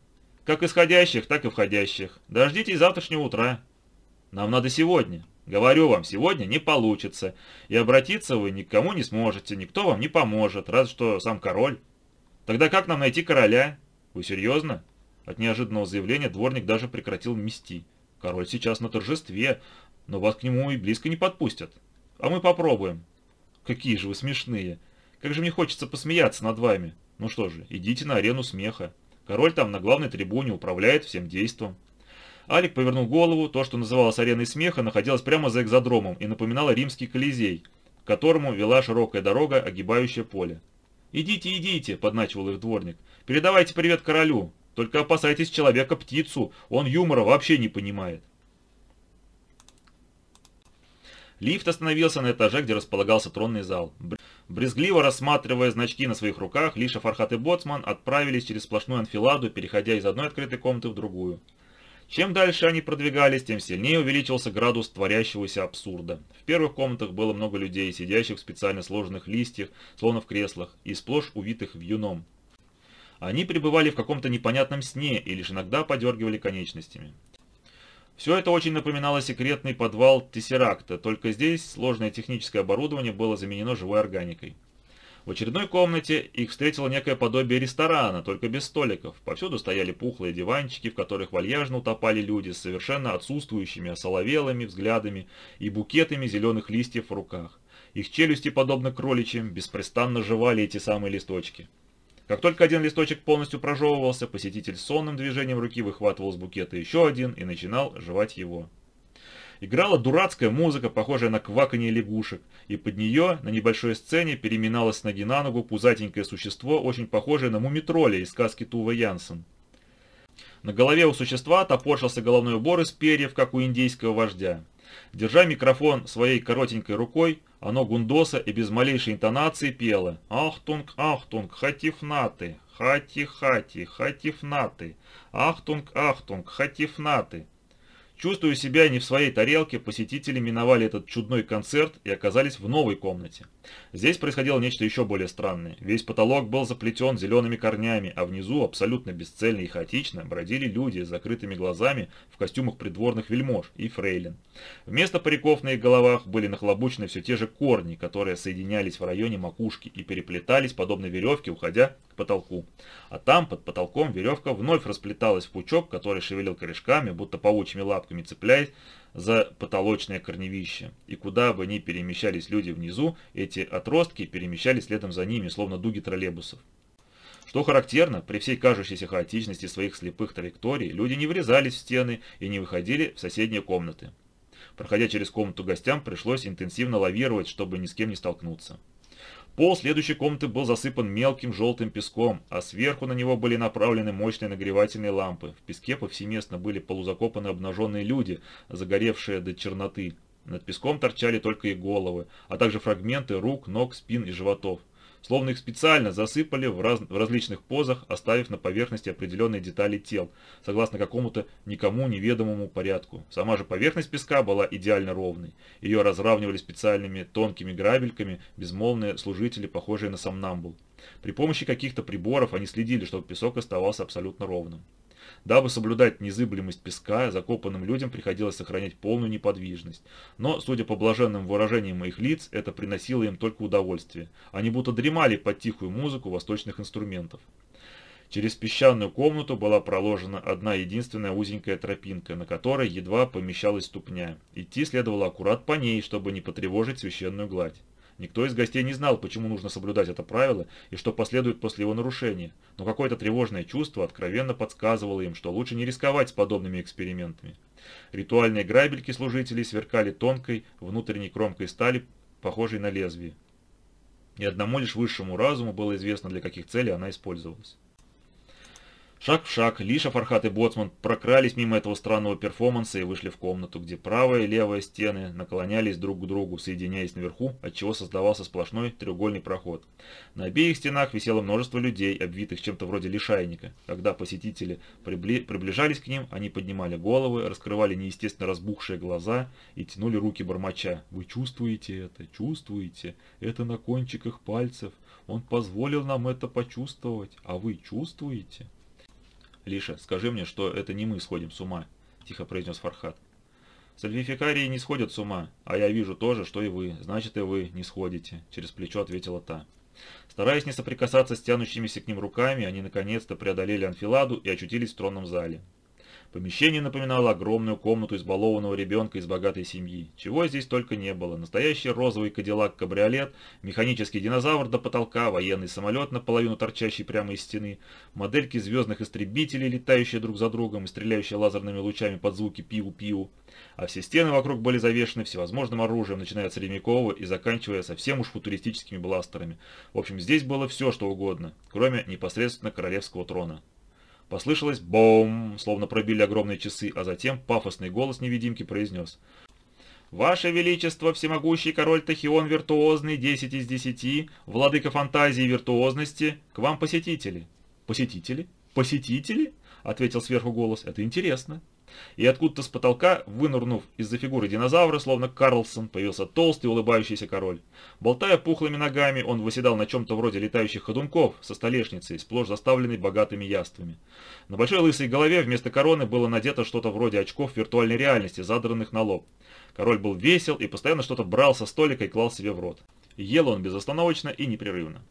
Как исходящих, так и входящих. Дождитесь завтрашнего утра. Нам надо сегодня». Говорю вам, сегодня не получится, и обратиться вы никому не сможете, никто вам не поможет, разве что сам король. Тогда как нам найти короля? Вы серьезно? От неожиданного заявления дворник даже прекратил мести. Король сейчас на торжестве, но вас к нему и близко не подпустят. А мы попробуем. Какие же вы смешные. Как же мне хочется посмеяться над вами. Ну что же, идите на арену смеха. Король там на главной трибуне управляет всем действом. Алик повернул голову, то, что называлось ареной смеха, находилось прямо за экзодромом и напоминало римский колизей. к которому вела широкая дорога, огибающая поле. «Идите, идите!» – подначивал их дворник. «Передавайте привет королю! Только опасайтесь человека-птицу, он юмора вообще не понимает!» Лифт остановился на этаже, где располагался тронный зал. Брезгливо рассматривая значки на своих руках, Лиша, Фархат и Боцман отправились через сплошную анфиладу, переходя из одной открытой комнаты в другую. Чем дальше они продвигались, тем сильнее увеличился градус творящегося абсурда. В первых комнатах было много людей, сидящих в специально сложенных листьях, словно в креслах, и сплошь увитых вьюном. Они пребывали в каком-то непонятном сне и лишь иногда подергивали конечностями. Все это очень напоминало секретный подвал Тессеракта, только здесь сложное техническое оборудование было заменено живой органикой. В очередной комнате их встретило некое подобие ресторана, только без столиков. Повсюду стояли пухлые диванчики, в которых вальяжно утопали люди с совершенно отсутствующими осоловелыми взглядами и букетами зеленых листьев в руках. Их челюсти, подобно кроличьим, беспрестанно жевали эти самые листочки. Как только один листочек полностью прожевывался, посетитель сонным движением руки выхватывал с букета еще один и начинал жевать его. Играла дурацкая музыка, похожая на кваканье лягушек, и под нее на небольшой сцене переминалось с ноги на ногу пузатенькое существо, очень похожее на муми-тролля из сказки Туве Янссон. На голове у существа топорщился головной убор из перьев, как у индейского вождя. Держа микрофон своей коротенькой рукой, оно гундосо и без малейшей интонации пело «Ахтунг, ахтунг, хатифнаты, хати-хати, хатифнаты, ахтунг, ахтунг, хатифнаты». Чувствуя себя не в своей тарелке, посетители миновали этот чудной концерт и оказались в новой комнате. Здесь происходило нечто еще более странное. Весь потолок был заплетен зелеными корнями, а внизу, абсолютно бесцельно и хаотично, бродили люди с закрытыми глазами в костюмах придворных вельмож и фрейлин. Вместо париков на их головах были нахлобучены все те же корни, которые соединялись в районе макушки и переплетались, подобно веревке, уходя потолку. А там, под потолком, веревка вновь расплеталась в пучок, который шевелил корешками, будто паучьими лапками цепляясь за потолочное корневище. И куда бы ни перемещались люди внизу, эти отростки перемещались следом за ними, словно дуги троллейбусов. Что характерно, при всей кажущейся хаотичности своих слепых траекторий, люди не врезались в стены и не выходили в соседние комнаты. Проходя через комнату гостям, пришлось интенсивно лавировать, чтобы ни с кем не столкнуться. Пол следующей комнаты был засыпан мелким желтым песком, а сверху на него были направлены мощные нагревательные лампы. В песке повсеместно были полузакопаны обнаженные люди, загоревшие до черноты. Над песком торчали только их головы, а также фрагменты рук, ног, спин и животов словно их специально засыпали в, раз, в различных позах, оставив на поверхности определенные детали тел, согласно какому-то никому неведомому порядку. Сама же поверхность песка была идеально ровной. Ее разравнивали специальными тонкими грабельками безмолвные служители, похожие на сомнамбул. При помощи каких-то приборов они следили, чтобы песок оставался абсолютно ровным. Дабы соблюдать незыблемость песка, закопанным людям приходилось сохранять полную неподвижность. Но, судя по блаженным выражениям их лиц, это приносило им только удовольствие. Они будто дремали под тихую музыку восточных инструментов. Через песчаную комнату была проложена одна единственная узенькая тропинка, на которой едва помещалась ступня. Идти следовало аккурат по ней, чтобы не потревожить священную гладь. Никто из гостей не знал, почему нужно соблюдать это правило и что последует после его нарушения, но какое-то тревожное чувство откровенно подсказывало им, что лучше не рисковать с подобными экспериментами. Ритуальные грабельки служителей сверкали тонкой внутренней кромкой стали, похожей на лезвие. И одному лишь высшему разуму было известно, для каких целей она использовалась. Шаг в шаг, Лиша, Фархат и Боцман прокрались мимо этого странного перформанса и вышли в комнату, где правая и левая стены наклонялись друг к другу, соединяясь наверху, отчего создавался сплошной треугольный проход. На обеих стенах висело множество людей, обвитых чем-то вроде лишайника. Когда посетители прибли... приближались к ним, они поднимали головы, раскрывали неестественно разбухшие глаза и тянули руки бормоча. «Вы чувствуете это? Чувствуете? Это на кончиках пальцев. Он позволил нам это почувствовать. А вы чувствуете?» «Лиша, скажи мне, что это не мы сходим с ума», – тихо произнес Фархат. «Сальвификарии не сходят с ума, а я вижу тоже, что и вы, значит и вы не сходите», – через плечо ответила та. Стараясь не соприкасаться с тянущимися к ним руками, они наконец-то преодолели анфиладу и очутились в тронном зале. Помещение напоминало огромную комнату избалованного ребенка из богатой семьи. Чего здесь только не было. Настоящий розовый кадиллак-кабриолет, механический динозавр до потолка, военный самолет, наполовину торчащий прямо из стены, модельки звездных истребителей, летающие друг за другом и стреляющие лазерными лучами под звуки пиу-пиу. А все стены вокруг были завешены всевозможным оружием, начиная от средневекового и заканчивая совсем уж футуристическими бластерами. В общем, здесь было все, что угодно, кроме непосредственно королевского трона. Послышалось «бом», словно пробили огромные часы, а затем пафосный голос невидимки произнес «Ваше Величество, всемогущий король Тахион Виртуозный, 10 из 10, владыка фантазии и виртуозности, к вам посетители». «Посетители? Посетители?» — ответил сверху голос. «Это интересно». И откуда-то с потолка, вынурнув из-за фигуры динозавра, словно Карлсон, появился толстый улыбающийся король. Болтая пухлыми ногами, он выседал на чем-то вроде летающих ходунков со столешницей, сплошь заставленной богатыми яствами. На большой лысой голове вместо короны было надето что-то вроде очков виртуальной реальности, задранных на лоб. Король был весел и постоянно что-то брал со столика и клал себе в рот. Ел он безостановочно и непрерывно.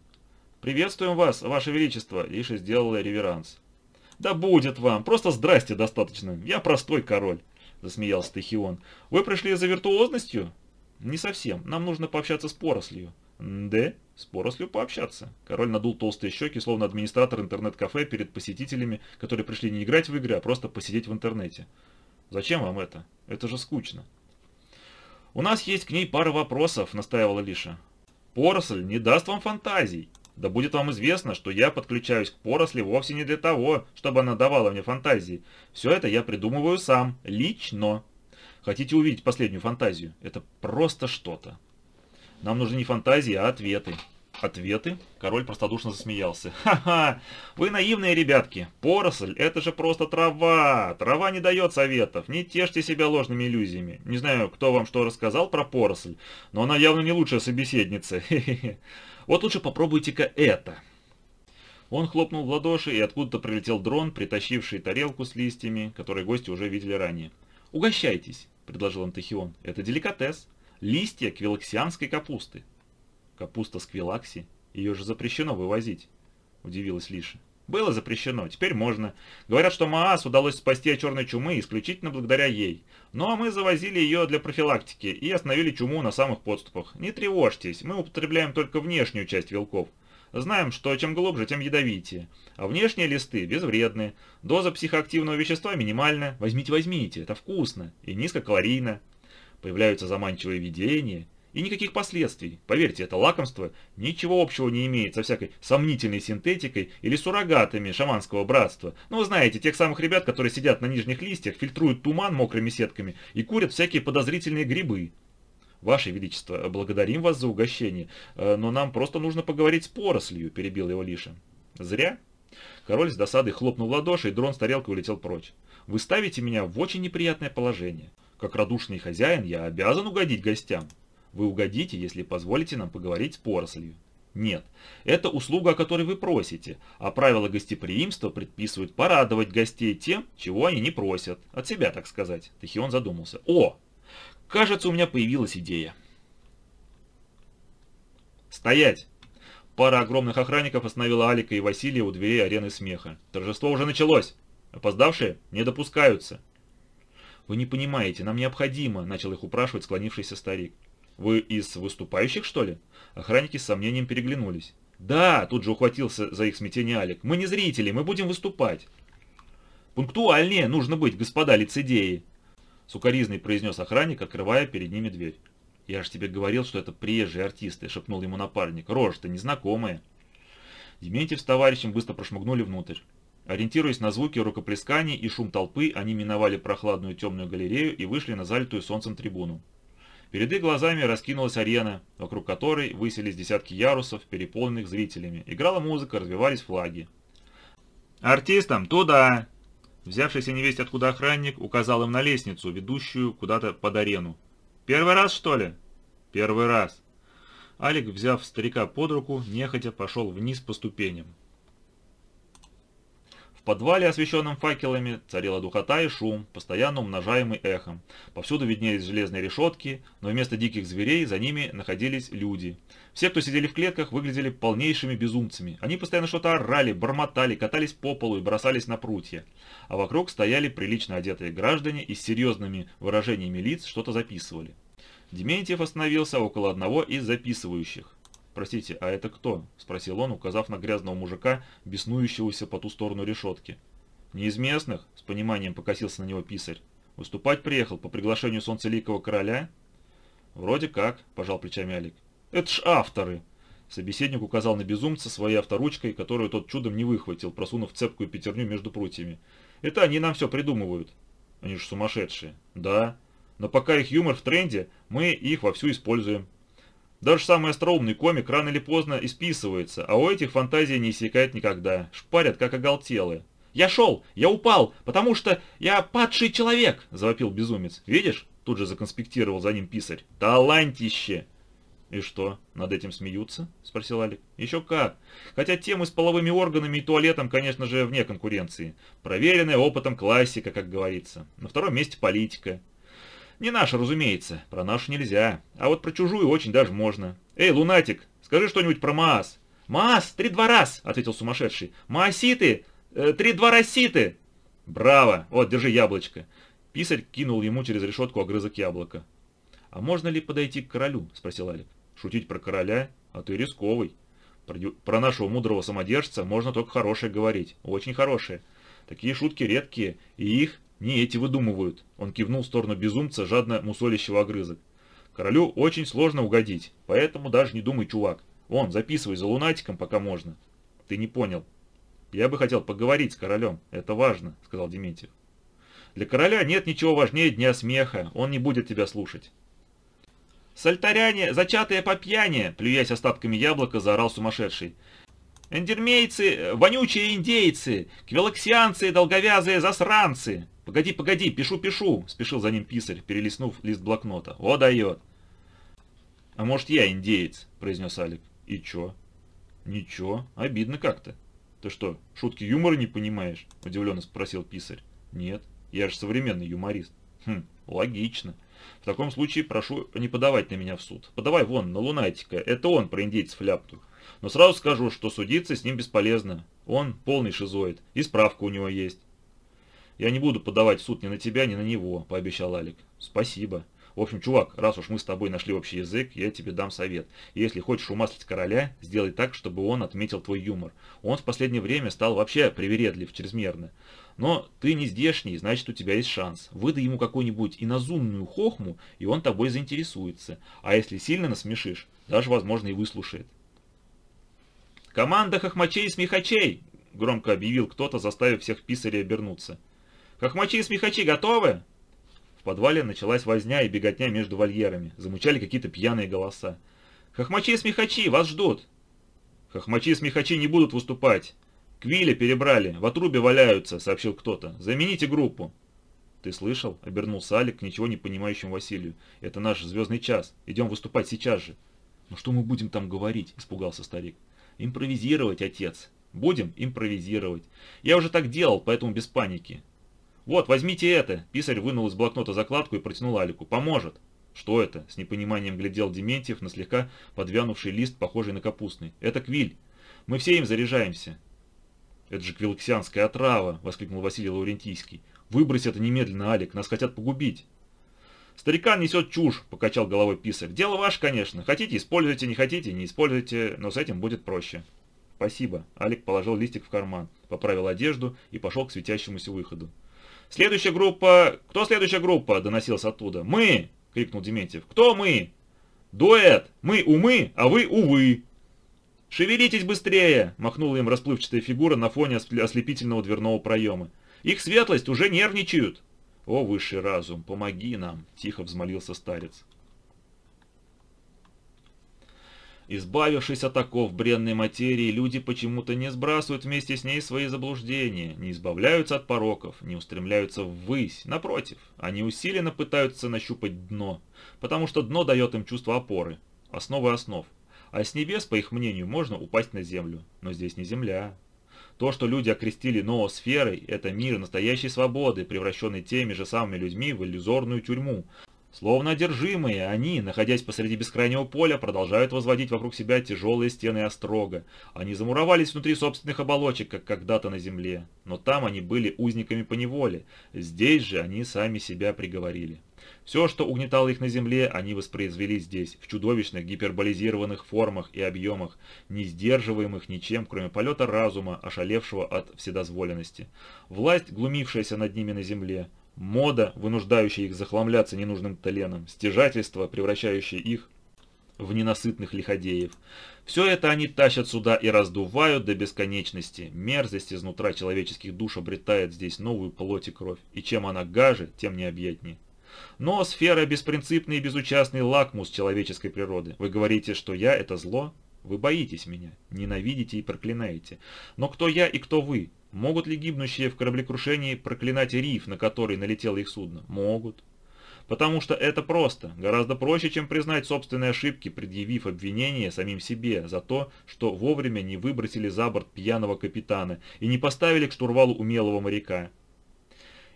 «Приветствуем вас, ваше величество!» Лиша сделала реверанс. «Да будет вам, просто здрасте достаточно, я простой король», — засмеялся Тахион. «Вы пришли за виртуозностью?» «Не совсем, нам нужно пообщаться с порослью». «Да, с порослью пообщаться». Король надул толстые щеки, словно администратор интернет-кафе перед посетителями, которые пришли не играть в игры, а просто посидеть в интернете. «Зачем вам это? Это же скучно». «У нас есть к ней пара вопросов», — настаивала Лиша. «Поросль не даст вам фантазий. Да будет вам известно, что я подключаюсь к поросли вовсе не для того, чтобы она давала мне фантазии. Все это я придумываю сам, лично. Хотите увидеть последнюю фантазию? Это просто что-то. Нам нужны не фантазии, а ответы. Ответы? Король простодушно засмеялся. Ха-ха! Вы наивные ребятки. Поросль — это же просто трава. Трава не дает советов. Не тешьте себя ложными иллюзиями. Не знаю, кто вам что рассказал про поросль, но она явно не лучшая собеседница. [LAUGHS] Вот лучше попробуйте-ка это. Он хлопнул в ладоши, и откуда-то прилетел дрон, притащивший тарелку с листьями, которые гости уже видели ранее. «Угощайтесь», — предложил Антахион. «Это деликатес. Листья квилаксианской капусты». «Капуста с квилакси? Ее же запрещено вывозить», — удивилась Лиша. «Было запрещено, теперь можно. Говорят, что Маас удалось спасти от черной чумы исключительно благодаря ей. Ну а мы завозили ее для профилактики и остановили чуму на самых подступах. Не тревожьтесь, мы употребляем только внешнюю часть вилков. Знаем, что чем глубже, тем ядовитее. А внешние листы безвредны. Доза психоактивного вещества минимальна. Возьмите, возьмите, это вкусно и низкокалорийно. Появляются заманчивые видения, и никаких последствий. Поверьте, это лакомство ничего общего не имеет со всякой сомнительной синтетикой или суррогатами шаманского братства. Ну, вы знаете, тех самых ребят, которые сидят на нижних листьях, фильтруют туман мокрыми сетками и курят всякие подозрительные грибы. «Ваше Величество, благодарим вас за угощение, э, но нам просто нужно поговорить с порослью», – перебил его Лиша. «Зря». Король с досадой хлопнул в ладоши, и дрон с тарелкой улетел прочь. «Вы ставите меня в очень неприятное положение. Как радушный хозяин я обязан угодить гостям». Вы угодите, если позволите нам поговорить с порослью. Нет, это услуга, о которой вы просите, а правила гостеприимства предписывают порадовать гостей тем, чего они не просят. От себя, так сказать. Тахион задумался. О, кажется, у меня появилась идея. Стоять! Пара огромных охранников остановила Алика и Василия у дверей арены смеха. Торжество уже началось. Опоздавшие не допускаются. «Вы не понимаете, нам необходимо», — начал их упрашивать склонившийся старик. «Вы из выступающих, что ли?» Охранники с сомнением переглянулись. «Да!» – тут же ухватился за их смятение Алик. «Мы не зрители, мы будем выступать!» «Пунктуальнее нужно быть, господа лицедеи!» Сукаризный произнес охранник, открывая перед ними дверь. «Я же тебе говорил, что это приезжие артисты», – шепнул ему напарник. «Рожа-то незнакомая». Дементьев с товарищем быстро прошмыгнули внутрь. Ориентируясь на звуки рукоплесканий и шум толпы, они миновали прохладную темную галерею и вышли на залитую солнцем трибуну. Перед их глазами раскинулась арена, вокруг которой высились десятки ярусов, переполненных зрителями. Играла музыка, развивались флаги. «Артистам туда!» Взявшийся невесть откуда охранник указал им на лестницу, ведущую куда-то под арену. «Первый раз, что ли?» «Первый раз». Алик, взяв старика под руку, нехотя пошел вниз по ступеням. Подвале, освещенном факелами, царила духота и шум, постоянно умножаемый эхом. Повсюду виднелись железные решетки, но вместо диких зверей за ними находились люди. Все, кто сидели в клетках, выглядели полнейшими безумцами. Они постоянно что-то орали, бормотали, катались по полу и бросались на прутья. А вокруг стояли прилично одетые граждане и с серьезными выражениями лиц что-то записывали. Дементьев остановился около одного из записывающих. «Простите, а это кто?» – спросил он, указав на грязного мужика, беснующегося по ту сторону решетки. «Не из местных?» – с пониманием покосился на него писарь. «Выступать приехал по приглашению солнцеликого короля?» «Вроде как», – пожал плечами Алик. «Это ж авторы!» Собеседник указал на безумца своей авторучкой, которую тот чудом не выхватил, просунув цепкую пятерню между прутьями. «Это они нам все придумывают». «Они же сумасшедшие». «Да. Но пока их юмор в тренде, мы их вовсю используем. Даже самый остроумный комик рано или поздно исписывается, а у этих фантазия не иссякает никогда. Шпарят, как оголтелые. «Я шел! Я упал! Потому что я падший человек!» – завопил безумец. «Видишь?» – тут же законспектировал за ним писарь. «Талантище!» «И что, над этим смеются?» – спросил Алик. «Еще как. Хотя темы с половыми органами и туалетом, конечно же, вне конкуренции. Проверенная опытом классика, как говорится. На втором месте политика. Не наша, разумеется, про нашу нельзя, а вот про чужую очень даже можно. Эй, лунатик, скажи что-нибудь про МААС. МААС, три-два раз, ответил сумасшедший. МААСиты, э, три-два расситы. Браво, вот, держи яблочко. Писарь кинул ему через решетку огрызок яблока. «А можно ли подойти к королю?» – спросил Алик. «Шутить про короля? А ты рисковый. Про, про нашего мудрого самодержца можно только хорошее говорить. Очень хорошее. Такие шутки редкие, и их не эти выдумывают. Он кивнул в сторону безумца, жадно мусолящего огрызок. Королю очень сложно угодить, поэтому даже не думай, чувак. Вон, записывай за лунатиком, пока можно. Ты не понял. Я бы хотел поговорить с королем. Это важно, сказал Дементьев. Для короля нет ничего важнее дня смеха. Он не будет тебя слушать. «Сальтаряне, зачатые по пьяни!» Плюясь остатками яблока, заорал сумасшедший. «Эндермейцы, вонючие индейцы! Квелоксианцы, долговязые засранцы!» «Погоди, погоди, пишу-пишу!» – спешил за ним писарь, перелистнув лист блокнота. «О, дает!» «А может, я индеец?» – произнес Алик. «И чё?» «Ничего, обидно как-то». «Ты что, шутки юмора не понимаешь?» – удивленно спросил писарь. «Нет, я же современный юморист». «Хм, логично. В таком случае прошу не подавать на меня в суд. Подавай вон, на Лунатика, это он про индейцев ляпту. Но сразу скажу, что судиться с ним бесполезно. Он полный шизоид, и справка у него есть. «Я не буду подавать в суд ни на тебя, ни на него», – пообещал Алик. «Спасибо. В общем, чувак, раз уж мы с тобой нашли общий язык, я тебе дам совет. Если хочешь умаслить короля, сделай так, чтобы он отметил твой юмор. Он в последнее время стал вообще привередлив чрезмерно. Но ты не здешний, значит у тебя есть шанс. Выдай ему какую-нибудь инозумную хохму, и он тобой заинтересуется. А если сильно насмешишь, даже, возможно, и выслушает. «Команда хохмачей и смехачей!» – громко объявил кто-то, заставив всех писарей обернуться. «Хохмачи и смехачи готовы?» В подвале началась возня и беготня между вольерами. Замучали какие-то пьяные голоса. «Хохмачи и смехачи, вас ждут!» «Хохмачи и смехачи не будут выступать!» «Квиля перебрали, в отрубе валяются», — сообщил кто-то. «Замените группу». «Ты слышал?» — обернулся Алик к ничего не понимающему Василию. «Это наш звездный час. Идем выступать сейчас же». «Ну что мы будем там говорить?» — испугался старик. «Импровизировать, отец. Будем импровизировать. Я уже так делал, поэтому без паники. «Вот, возьмите это!» Писарь вынул из блокнота закладку и протянул Алику. «Поможет!» «Что это?» С непониманием глядел Дементьев на слегка подвянувший лист, похожий на капустный. «Это квиль. Мы все им заряжаемся». «Это же квилоксианская отрава!» — воскликнул Василий Лаурентийский. «Выбрось это немедленно, Алик, нас хотят погубить!» «Старикан несет чушь», — покачал головой писарь. «Дело ваше, конечно. Хотите, используйте, не хотите, не используйте, но с этим будет проще». «Спасибо». Алик положил листик в карман, поправил одежду и пошел к светящемуся выходу. «Следующая группа... Кто следующая группа?» – доносился оттуда. «Мы!» – крикнул Дементьев. «Кто мы?» «Дуэт! Мы умы, а вы увы!» «Шевелитесь быстрее!» – махнула им расплывчатая фигура на фоне ослепительного дверного проема. «Их светлость уже нервничают!» «О, высший разум, помоги нам!» – тихо взмолился старец. Избавившись от оков бренной материи, люди почему-то не сбрасывают вместе с ней свои заблуждения, не избавляются от пороков, не устремляются ввысь. Напротив, они усиленно пытаются нащупать дно, потому что дно дает им чувство опоры, основы основ. А с небес, по их мнению, можно упасть на землю. Но здесь не земля. То, что люди окрестили ноосферой, это мир настоящей свободы, превращенный теми же самыми людьми в иллюзорную тюрьму. Словно одержимые, они, находясь посреди бескрайнего поля, продолжают возводить вокруг себя тяжелые стены острога. Они замуровались внутри собственных оболочек, как когда-то на земле. Но там они были узниками по неволе. Здесь же они сами себя приговорили. Все, что угнетало их на земле, они воспроизвели здесь, в чудовищных гиперболизированных формах и объемах, не сдерживаемых ничем, кроме полета разума, ошалевшего от вседозволенности. Власть, глумившаяся над ними на земле, мода, вынуждающая их захламляться ненужным таленом, стяжательство, превращающее их в ненасытных лиходеев. Все это они тащат сюда и раздувают до бесконечности. Мерзость изнутра человеческих душ обретает здесь новую плоть и кровь, и чем она гаже, тем необъятнее. Но сфера – беспринципный и безучастный лакмус человеческой природы. Вы говорите, что я – это зло? Вы боитесь меня, ненавидите и проклинаете. Но кто я и кто вы? Могут ли гибнущие в кораблекрушении проклинать риф, на который налетело их судно? Могут. Потому что это просто, гораздо проще, чем признать собственные ошибки, предъявив обвинение самим себе за то, что вовремя не выбросили за борт пьяного капитана и не поставили к штурвалу умелого моряка.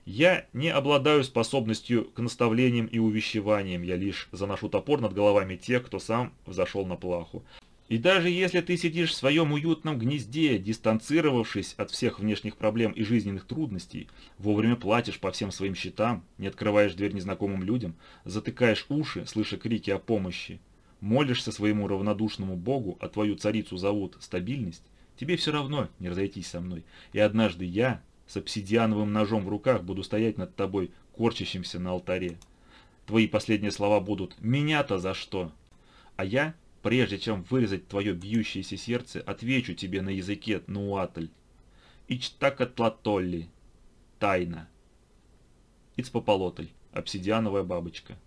Я не обладаю способностью к наставлениям и увещеваниям, я лишь заношу топор над головами тех, кто сам взошел на плаху. И даже если ты сидишь в своем уютном гнезде, дистанцировавшись от всех внешних проблем и жизненных трудностей, вовремя платишь по всем своим счетам, не открываешь дверь незнакомым людям, затыкаешь уши, слыша крики о помощи, молишься своему равнодушному Богу, а твою царицу зовут стабильность, тебе все равно не разойтись со мной. И однажды я, с обсидиановым ножом в руках буду стоять над тобой, корчащимся на алтаре. Твои последние слова будут «Меня-то за что?» А я, прежде чем вырезать твое бьющееся сердце, отвечу тебе на языке Нуатль. Ичтакатлатолли. Тайна. Ицпополотль. Обсидиановая бабочка.